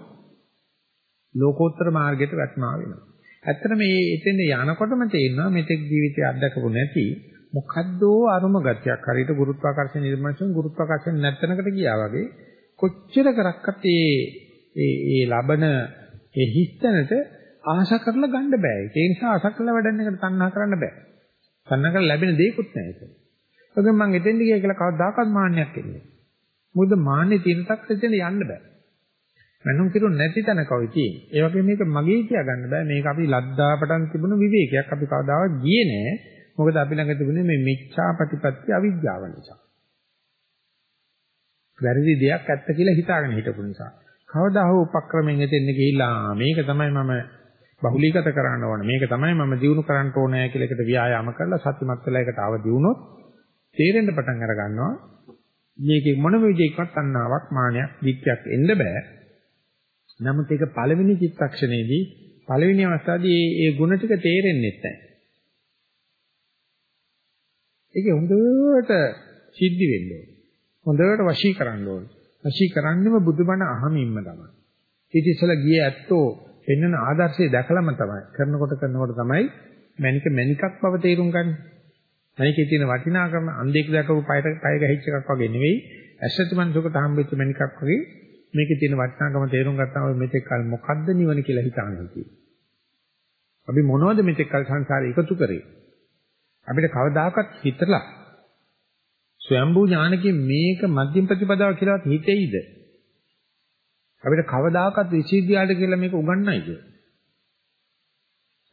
ලෝකෝත්තර මාර්ගයට වැටෙනවා වෙනවා. ඇත්තට මේ එතෙන් යනකොටම තේරෙනවා මෙතෙක් ජීවිතය අත්දකපු නැති මොකද්දෝ අරුම ගතියක් හරියට ගුරුත්වාකර්ෂණ නිර්මාණයෙන් ගුරුත්වාකර්ෂණ නැත්තනකට ගියා වගේ කොච්චර කරක්කත් ඒ ඒ ඒ ලබන ඒ හිස්තැනට ආශා කරලා ගන්න බෑ. ඒ නිසා ආශා කරලා වැඩන එකට තණ්හා කරන්න බෑ. තණ්හා කරලා ලැබෙන දෙයක්වත් නෑ ඒක. ඒකෙන් මම එතෙන්ද ගියා කියලා කවදාකවත් මාන්නයක් එන්නේ නෑ. මොකද මාන්නේ තියෙන තක් එතෙන් යන්න බෑ. මනුන් කිරු නැති තැන කවයි තියෙන්නේ. ඒ වගේ මේක මගේ කියා ගන්න බෑ. මේක අපි ලද්දාපටන් තිබුණු විවේකයක්. අපි කවදාවත් ගියේ නෑ. මොකද අපි ළඟ තිබුණේ මේ මිච්ඡා ප්‍රතිපත්ති අවිද්‍යාව නිසා. වැරදි දෙයක් ඇත්ත කියලා හිතාගෙන හිටපු නිසා. කවදා හෝ උපක්‍රමෙන් එතෙන්න ගිහිල්ලා මේක තමයි මම බහුලීගත කරන්න ඕන. මේක තමයි මම දිනු කරන්න ඕනේ කියලා එකට ව්‍යායාම කරලා සත්‍යමත් වෙලා එකට ආව දිනුනොත් තේරෙන්න පටන් අර ගන්නවා. මේකේ මොනම විදිහකවත් අන්නාවක් මානයක් දික්කයක් එන්න බෑ. නමුත් ඒක පළවෙනි චිත්තක්ෂණයේදී පළවෙනි අවස්ථාවේදී මේ මේ ಗುಣ ටික තේරෙන්නේ නැහැ. ඒක හොඳට සිද්ධි වෙන්න ඕනේ. හොඳට වශී කරන්න ඕනේ. වශී කරන්නෙම බුදුබණ අහමින්ම තමයි. ඊට ඉස්සෙල්ලා ගියේ ඇත්තෝ පෙන්වන ආදර්ශය දැකලම තමයි කරනකොට කරනකොට තමයි මණික මණිකක් බව තේරුම් ගන්න. මණිකේ තියෙන වටිනාකම අන්දේක දැකපු පයට පය ගහිච්ච එකක් වගේ නෙවෙයි ඇසත් මනසකට හම්බෙච්ච මණිකක් වගේ මේකේ තියෙන වටිනාකම තේරුම් ගත්තාම මෙතෙක් කල මොකද්ද නිවන කියලා හිතාගෙන තියෙන්නේ. අපි මොනවද මෙතෙක් කල සංසාරේ එකතු කරේ? අපිට කවදාකවත් හිතලා ස්වයම්බූ ඥානකේ මේක මධ්‍යම ප්‍රතිපදාව කියලාත් හිතෙයිද? අපිට කවදාකවත් විශ්වවිද්‍යාලයට කියලා මේක උගන්වන්නයිද?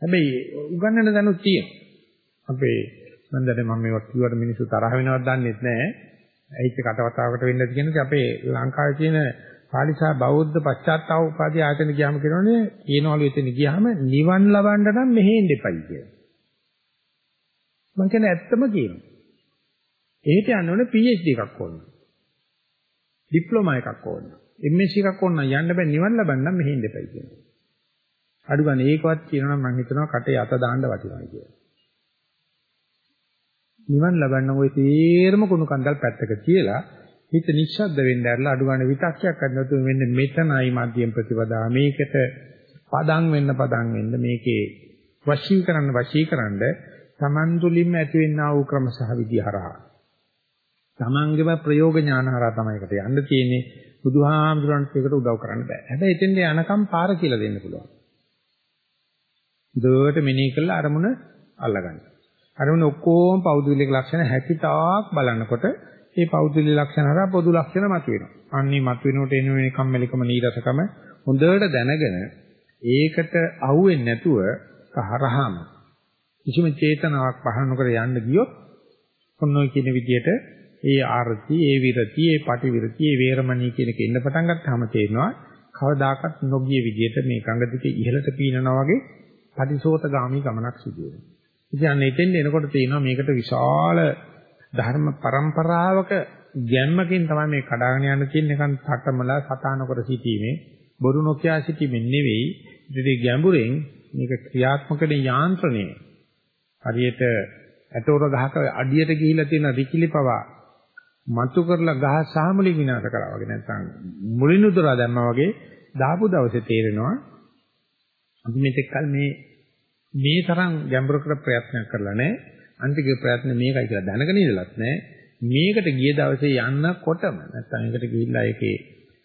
හැබැයි උගන්වන්න දැනුත් තියෙනවා. අපේ මම දැන් මම මේවත් කිව්වට මිනිස්සු තරහ වෙනවද දන්නේ නැහැ. ඇයිත් කටවතාවකට වෙන්නද කියන්නේ අපේ ලංකාවේ තියෙන පාලිසා බෞද්ධ පශ්චාත්තාව උපාධි ආයතන ගියාම කියනෝනේ කියනවලු එතන ගියාම නිවන් ලබන්න නම් මෙහෙ එන්න එපයි කියලා. මම කියන්නේ ඇත්තම කියනවා. එහෙට යන්න ඕනේ PhD එකක් ඕන. ඩිප්ලෝමා එකක් ඕන. MSc එකක් ඕන යන්න බෑ නිවන් ලබන්න නම් මෙහෙ ඉන්න එපයි කියනවා. අඩු ගන්න ඒකවත් කියනවා නම් මම හිතනවා කටේ අත දාන්න වටිනවා කියලා. නිවන් ලබන්න ওই තේරම කුණු කන්දල් පැත්තක කියලා හිත නිශ්ශබ්ද වෙන්න ඇරලා අඩු ගන්න විතක්යක් අන්නතු මෙන්න මෙතනයි මධ්‍යම ප්‍රතිපදා මේකට පදම් වෙන්න පදම් වෙන්න මේකේ වශී කරන්න වශී කරන්න Taman තුලින්ම ඇති වෙන්නා වූ ක්‍රම සහ විදි හරහා තමන්ගේම ප්‍රයෝග ඥාන හරහා තමයි ඒකට යන්න තියෙන්නේ බුදුහාමුදුරන්ට ඒකට උදව් කරන්න බෑ. හැබැයි එතෙන්ද යනකම් පාර කියලා දෙන්න පුළුවන්. දුවට මෙනෙහි කරලා අරමුණ අල්ලගන්න. අරමුණ ඔක්කොම පෞද්ගලික ලක්ෂණ හැකිතාක් බලනකොට මේ පෞද්ගලික ලක්ෂණ හරහා පොදු ලක්ෂණ මතුවෙනවා. අන්නේ මතුවෙනකොට එන මේ කම්මැලිකම නීරසකම හොඳට දැනගෙන ඒකට අහුවෙන්නේ නැතුව හරහාම කිසිම චේතනාවක් පහළ නොකර යන්න ගියොත් ඔන්න ඔය කියන විදිහට ඒ ආරති, ඒ විරති, ඒ පටිවිරති, ඒ වේරමණී කියන එක එන්න පටන් ගත්තාම තේරෙනවා කවදාකවත් නොගිය විදිහට මේ ගඟ දිගේ ඉහළට පීනනවා වගේ පටිසෝතගාමී ගමනක් සිදු වෙනවා. ඉතින් අන්න එතෙන් එනකොට තේරෙනවා මේකට විශාල ධර්ම પરම්පරාවක ගැම්මකින් තමයි මේ කඩාගෙන යන්න තියෙන එකන් තටමලා සතාන කර සිටීමේ බොරු නොකිය සිටීමෙන් නෙවෙයි ඉතින් ගැඹුරෙන් මේක ක්‍රියාත්මකනේ යාන්ත්‍රණය හරියට ඇටෝර ගහක අඩියට ගිහිලා තියෙන රිකිලි පවා මතු කරලා ගහ සාමුලින් විනාශ කරා වගේ නැත්නම් මුලින් උදලා දැම්මා වගේ දාපු දවසේ තේරෙනවා අපි මෙතෙක් කල මේ මේ තරම් ගැඹුරකට ප්‍රයත්න කරලා නැහැ අන්තික ප්‍රයත්න මේකයි කියලා දැනගෙන ඉඳලත් නැහැ මේකට ගිය දවසේ යන්නකොටම නැත්නම් ඒකට ගිහිල්ලා ඒකේ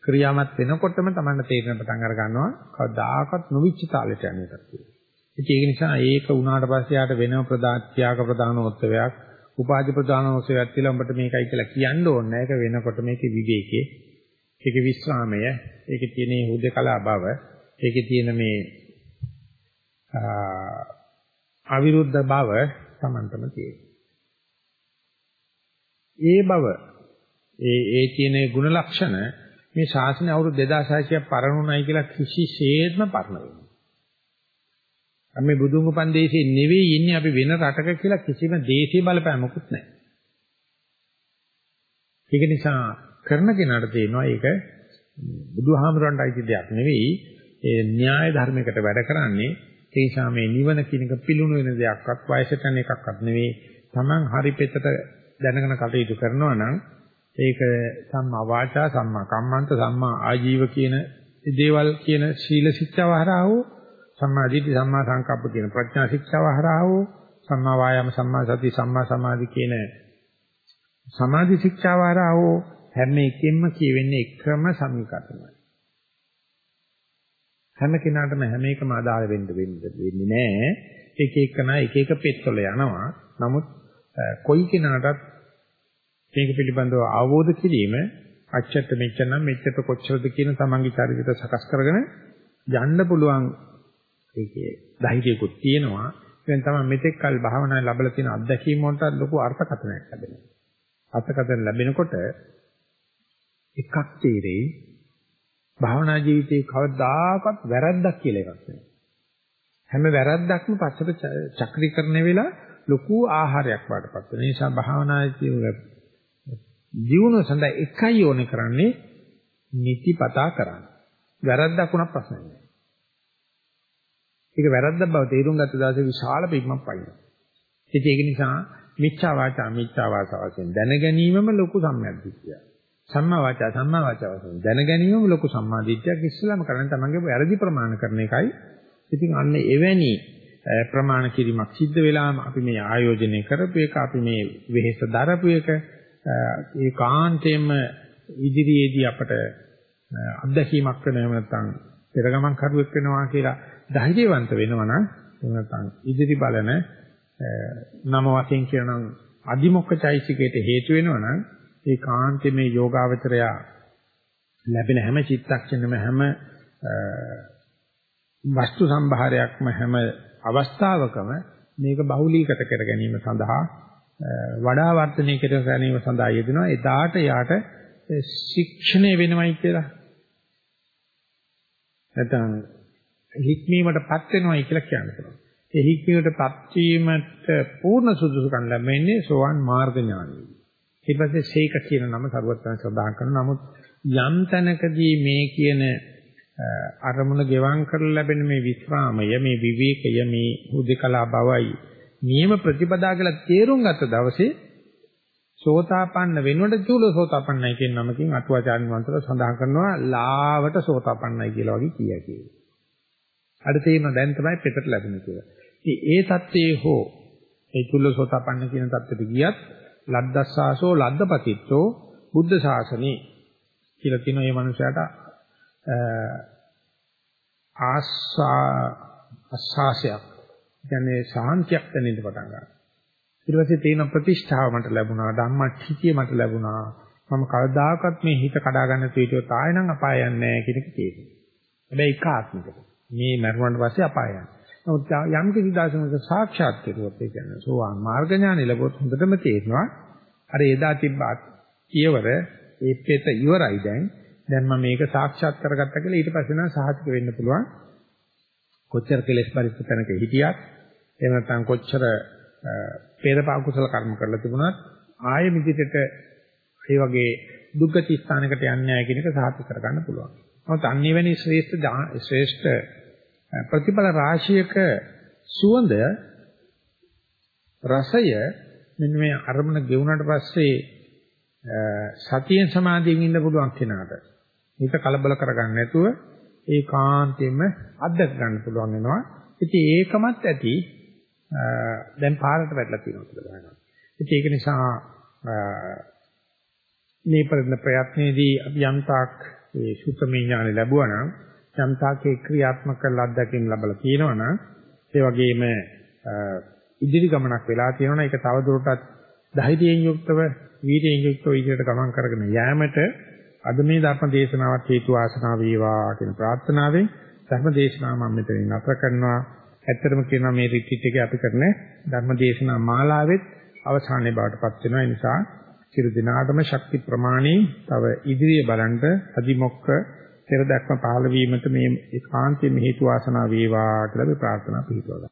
ක්‍රියාමත් වෙනකොටම Tamanne තේරෙන පටන් අර ගන්නවා කවදාකවත් නොවිච්ච තාලෙට යන එකක් කියලා. ඒක නිසා ඒක උනාට පස්සේ යාට වෙනම ප්‍රදාන ත්‍යාග ප්‍රදානෝත්සවයක් උපාධි ප්‍රදානෝත්සවයක් කියලා උඹට මේකයි කියලා කියන්න ඕනේ නැහැ. ඒක වෙනකොට මේකේ විවේකේ, ඒකේ විස්රාමය, ඒකේ තියෙන හුදකලා බව, ඒකේ තියෙන මේ අවිරුද්ධ බව Tamanටම තියෙනවා. ඒ බව ඒ ඒ තියෙන ගුණ ලක්ෂණ මේ ශාසනය අවුරුදු 2600ක් පරණුණයි කියලා කිසිසේත්ම පරණ වෙන්නේ. අපි බුදුන් උපන් දේශේ නෙවෙයි ඉන්නේ අපි වෙන රටක කියලා කිසිම දේශීය බලපෑමකුත් නැහැ. ඒක නිසා කරන කෙනාට තේරෙනවා ඒක බුදුහාමුදුරන්ට අයිති දෙයක් නෙවෙයි ඒ න්‍යාය ධර්මයකට වැඩ කරන්නේ ඒ නිසා මේ නිවන කියන එක පිළුණු වෙන දෙයක්වත් වයසට යන එකක්වත් නෙවෙයි Taman හරි පෙතට දැනගෙන කටයුතු කරනවා නම් ඒක සම්මා වාචා සම්මා කම්මන්ත සම්මා ආජීව කියන දේවල් කියන ශීල ශික්ෂාව හරහා හෝ සම්මා දිට්ඨි සම්මා සංකප්ප කියන ප්‍රඥා ශික්ෂාව හරහා හෝ සම්මා වායාම සම්මා සති සම්මා සමාධි කියන සමාධි ශික්ෂාව හරහා හෝ හැම එකෙන්ම කියවෙන්නේ එකම සමීකරණයි. හැම කෙනාටම හැම එකම අදාළ වෙන්න වෙන්නේ නැහැ. එක එකනා එක එක පෙත්වල යනවා. නමුත් කොයි කෙනාටත් මේක පිළිබඳව අවබෝධ කිරීම අච්චට මෙච්චර නම් මෙච්චර කොච්චරද කියන තමන්ගේ චරිතය සකස් කරගෙන යන්න පුළුවන් ඒකේ ධෛර්යයකුත් තියෙනවා. දැන් තමයි මෙතෙක් කල් භාවනාවේ ලැබලා තියෙන අත්දැකීම් වලට ලොකු අර්ථකථනයක් ලැබෙනවා. අර්ථකථන ලැබෙනකොට එකක් තීරෙයි භාවනා ජීවිතේ කවදාකවත් වැරද්දක් කියලා එකක් නෑ. හැම වැරද්දක්ම පස්සට චක්‍රීකරණය වෙලා ලොකු ආහාරයක් වඩපත් වෙන නිසා භාවනාදී ජීවන සඳහා එකයි ඕනේ කරන්නේ නිතිපතා කරන්න. වැරද්දක් වුණා ප්‍රශ්නයක් නෑ. ඒක වැරද්දක් බව තේරුම් ගත්ත දවසේ විශාල පිටමක් පයින්න. ඉතින් ඒක නිසා මිච්ඡා වාචා මිච්ඡා වාචා වශයෙන් දැන ගැනීමම ලොකු සම්මාදිට්ඨිය. සම්මා වාචා සම්මා වාචා වශයෙන් දැන ගැනීමම ලොකු සම්මාදිට්ඨියක් ඉස්සලාම කරන්නේ තමන්ගේ වැරදි ප්‍රමාණ කරන එකයි. ඉතින් අන්න එවැනි ප්‍රමාණ කිරීමක් සිද්ධ වෙලාම අපි මේ ආයෝජනය කරපු එක අපි මේ වෙහෙස දරපු එක ඒ කාන්තේම ඉදිරියේදී අපට අත්දැකීමක් වෙන එහෙම නැත්නම් පෙරගමන් කරුවෙක් වෙනවා කියලා ධෛර්යවන්ත වෙනවා නම් එහෙම නැත්නම් ඉදිරි බලන නම වශයෙන් කියනනම් අදිමොක්කචෛසිකයට හේතු වෙනවා නම් ඒ කාන්තේ මේ යෝගාවචරය ලැබෙන හැම චිත්තක්ෂණෙම හැම වස්තු සම්භාරයක්ම හැම අවස්ථාවකම මේක බහුලීගත කර ගැනීම සඳහා වඩා වර්ධනය කර ගැනීම සඳහා යෙදෙනවා. එදාට යාට ශික්ෂණය වෙනවයි කියලා. නැත්නම් හික්මීමටපත් වෙනවයි කියලා කියන්න පුළුවන්. ඒ හික්මීමටපත් වීමට පූර්ණ සුදුසුකම් ලැබෙන්නේ සෝවාන් මාර්ග ඥානයි. ඊට පස්සේ සීක කියන නම සරුවත්යන් සඳහන් කරනවා. නමුත් යම් තැනකදී මේ කියන අරමුණ ගෙවම් කරලා ලැබෙන මේ විස්රාමය මේ විවේකය මේ හුදකලා බවයි නියම ප්‍රතිපදා කියලා තේරුම් ගත්ත දවසේ සෝතාපන්න වෙනුවට චූල සෝතාපන්නයි කියන නමකින් අටුවාචාර්ය වංශල සඳහන් කරනවා ලාවට සෝතාපන්නයි කියලා වගේ කියා කියලා. අර තේරෙනවා දැන් තමයි පෙතට ලැබෙන්නේ කියලා. ඉතින් ඒ தත්ත්වයේ හෝ ඒ චූල සෝතාපන්න කියන தත්ත්වෙට ගියත් ලද්දස්සාසෝ ලද්දපතිත්තෝ බුද්ධ ශාසනේ කියලා කියන මේ මනුස්සයාට ආස්සා අස්සාසයක් කියන්නේ සාන්තියක් දැනෙන්න පටන් ගන්නවා. ඊට පස්සේ තේන ප්‍රතිෂ්ඨාව මට ලැබුණා ධම්මච්චිතිය මට ලැබුණා මම කවදාකවත් මේ හිත කඩා ගන්න තීටියෝ තාය නම් අපාය යන්නේ නැහැ කියන එක තේරෙනවා. හැබැයි එක ආත්මිකද. මේ මරුණාට පස්සේ අපාය යනවා. නමුත් යම් කිසි දාසනක සාක්ෂාත් කෙරුවොත් ඒ කියන්නේ සෝවාන් මාර්ග ඥාන ලැබුවොත් හොඳටම තේරෙනවා. අර එදා තිබ්බත් කියවර ඒ පෙත ඉවරයි දැන්. දැන් මම මේක සාක්ෂාත් කරගත්තා කියලා ඊට පස්සේ නම් සාහිතික වෙන්න පුළුවන්. කොච්චර කෙලෙස් පරිච්ඡ තැනක හිටියත් එහෙම නැත්නම් කොච්චර පෙරපා කුසල කර්ම කරලා තිබුණත් ආයෙ මිදිතට ඒ වගේ දුක්ගති ස්ථානයකට යන්නේ නැහැ කියන එක සාහිත කරගන්න පුළුවන්. නමුත් අනිවෙනි ශ්‍රේෂ්ඨ ශ්‍රේෂ්ඨ ප්‍රතිඵල රාශියක සුවඳ රසය මෙන්න මේ අරමුණ ගෙවුනට පස්සේ සතියෙන් සමාධියෙන් ඉන්න පුළුවන් කෙනාට මේක කලබල කරගන්න නැතුව ඒකාන්තයෙන්ම අත්දැක ගන්න පුළුවන් වෙනවා. ඉතින් ඒකමත් ඇති දැන් පාරට වැටලා තියෙනවා කියලා දැනගන්න. ඉතින් ඒක නිසා මේ ප්‍රයත්නයේදී අපි යම්තාක් ඒ සුත්තමේ ඥාන ලැබුවා නම් යම්තාක් ඒ ක්‍රියාත්මක කරලා අත්දැකීම් ලැබලා තියෙනවා නම් ඒ වගේම ඉදිරි ගමනක් වෙලා තියෙනවා ඒක තවදුරටත් ධෛර්යයෙන් යුක්තව වීර්යයෙන් යුක්තව ඉදිරියට ගමන් කරගෙන යෑමට අද මේ ධර්ම දේශනාවත් හේතු ආසනාව වේවා කියන ප්‍රාර්ථනාවෙන් ධර්ම දේශනාව මම මෙතනින් නැතර කරනවා ඇත්තටම කියනවා මේ රිට්‍රීට් එකේ අපි කරන ධර්මදේශනා මාලාවෙත් අවසානයේ බවටපත් වෙනවා. ඒ නිසා සියලු දිනාටම ශක්ති ප්‍රමාණී තව ඉදිරිය බලන්න අදිමොක්ක පෙර දක්ම පහළ වීමට මේ ඒකාන්තයේ හේතු වාසනා වේවා කියලා අපි ප්‍රාර්ථනා පිළිතුරා.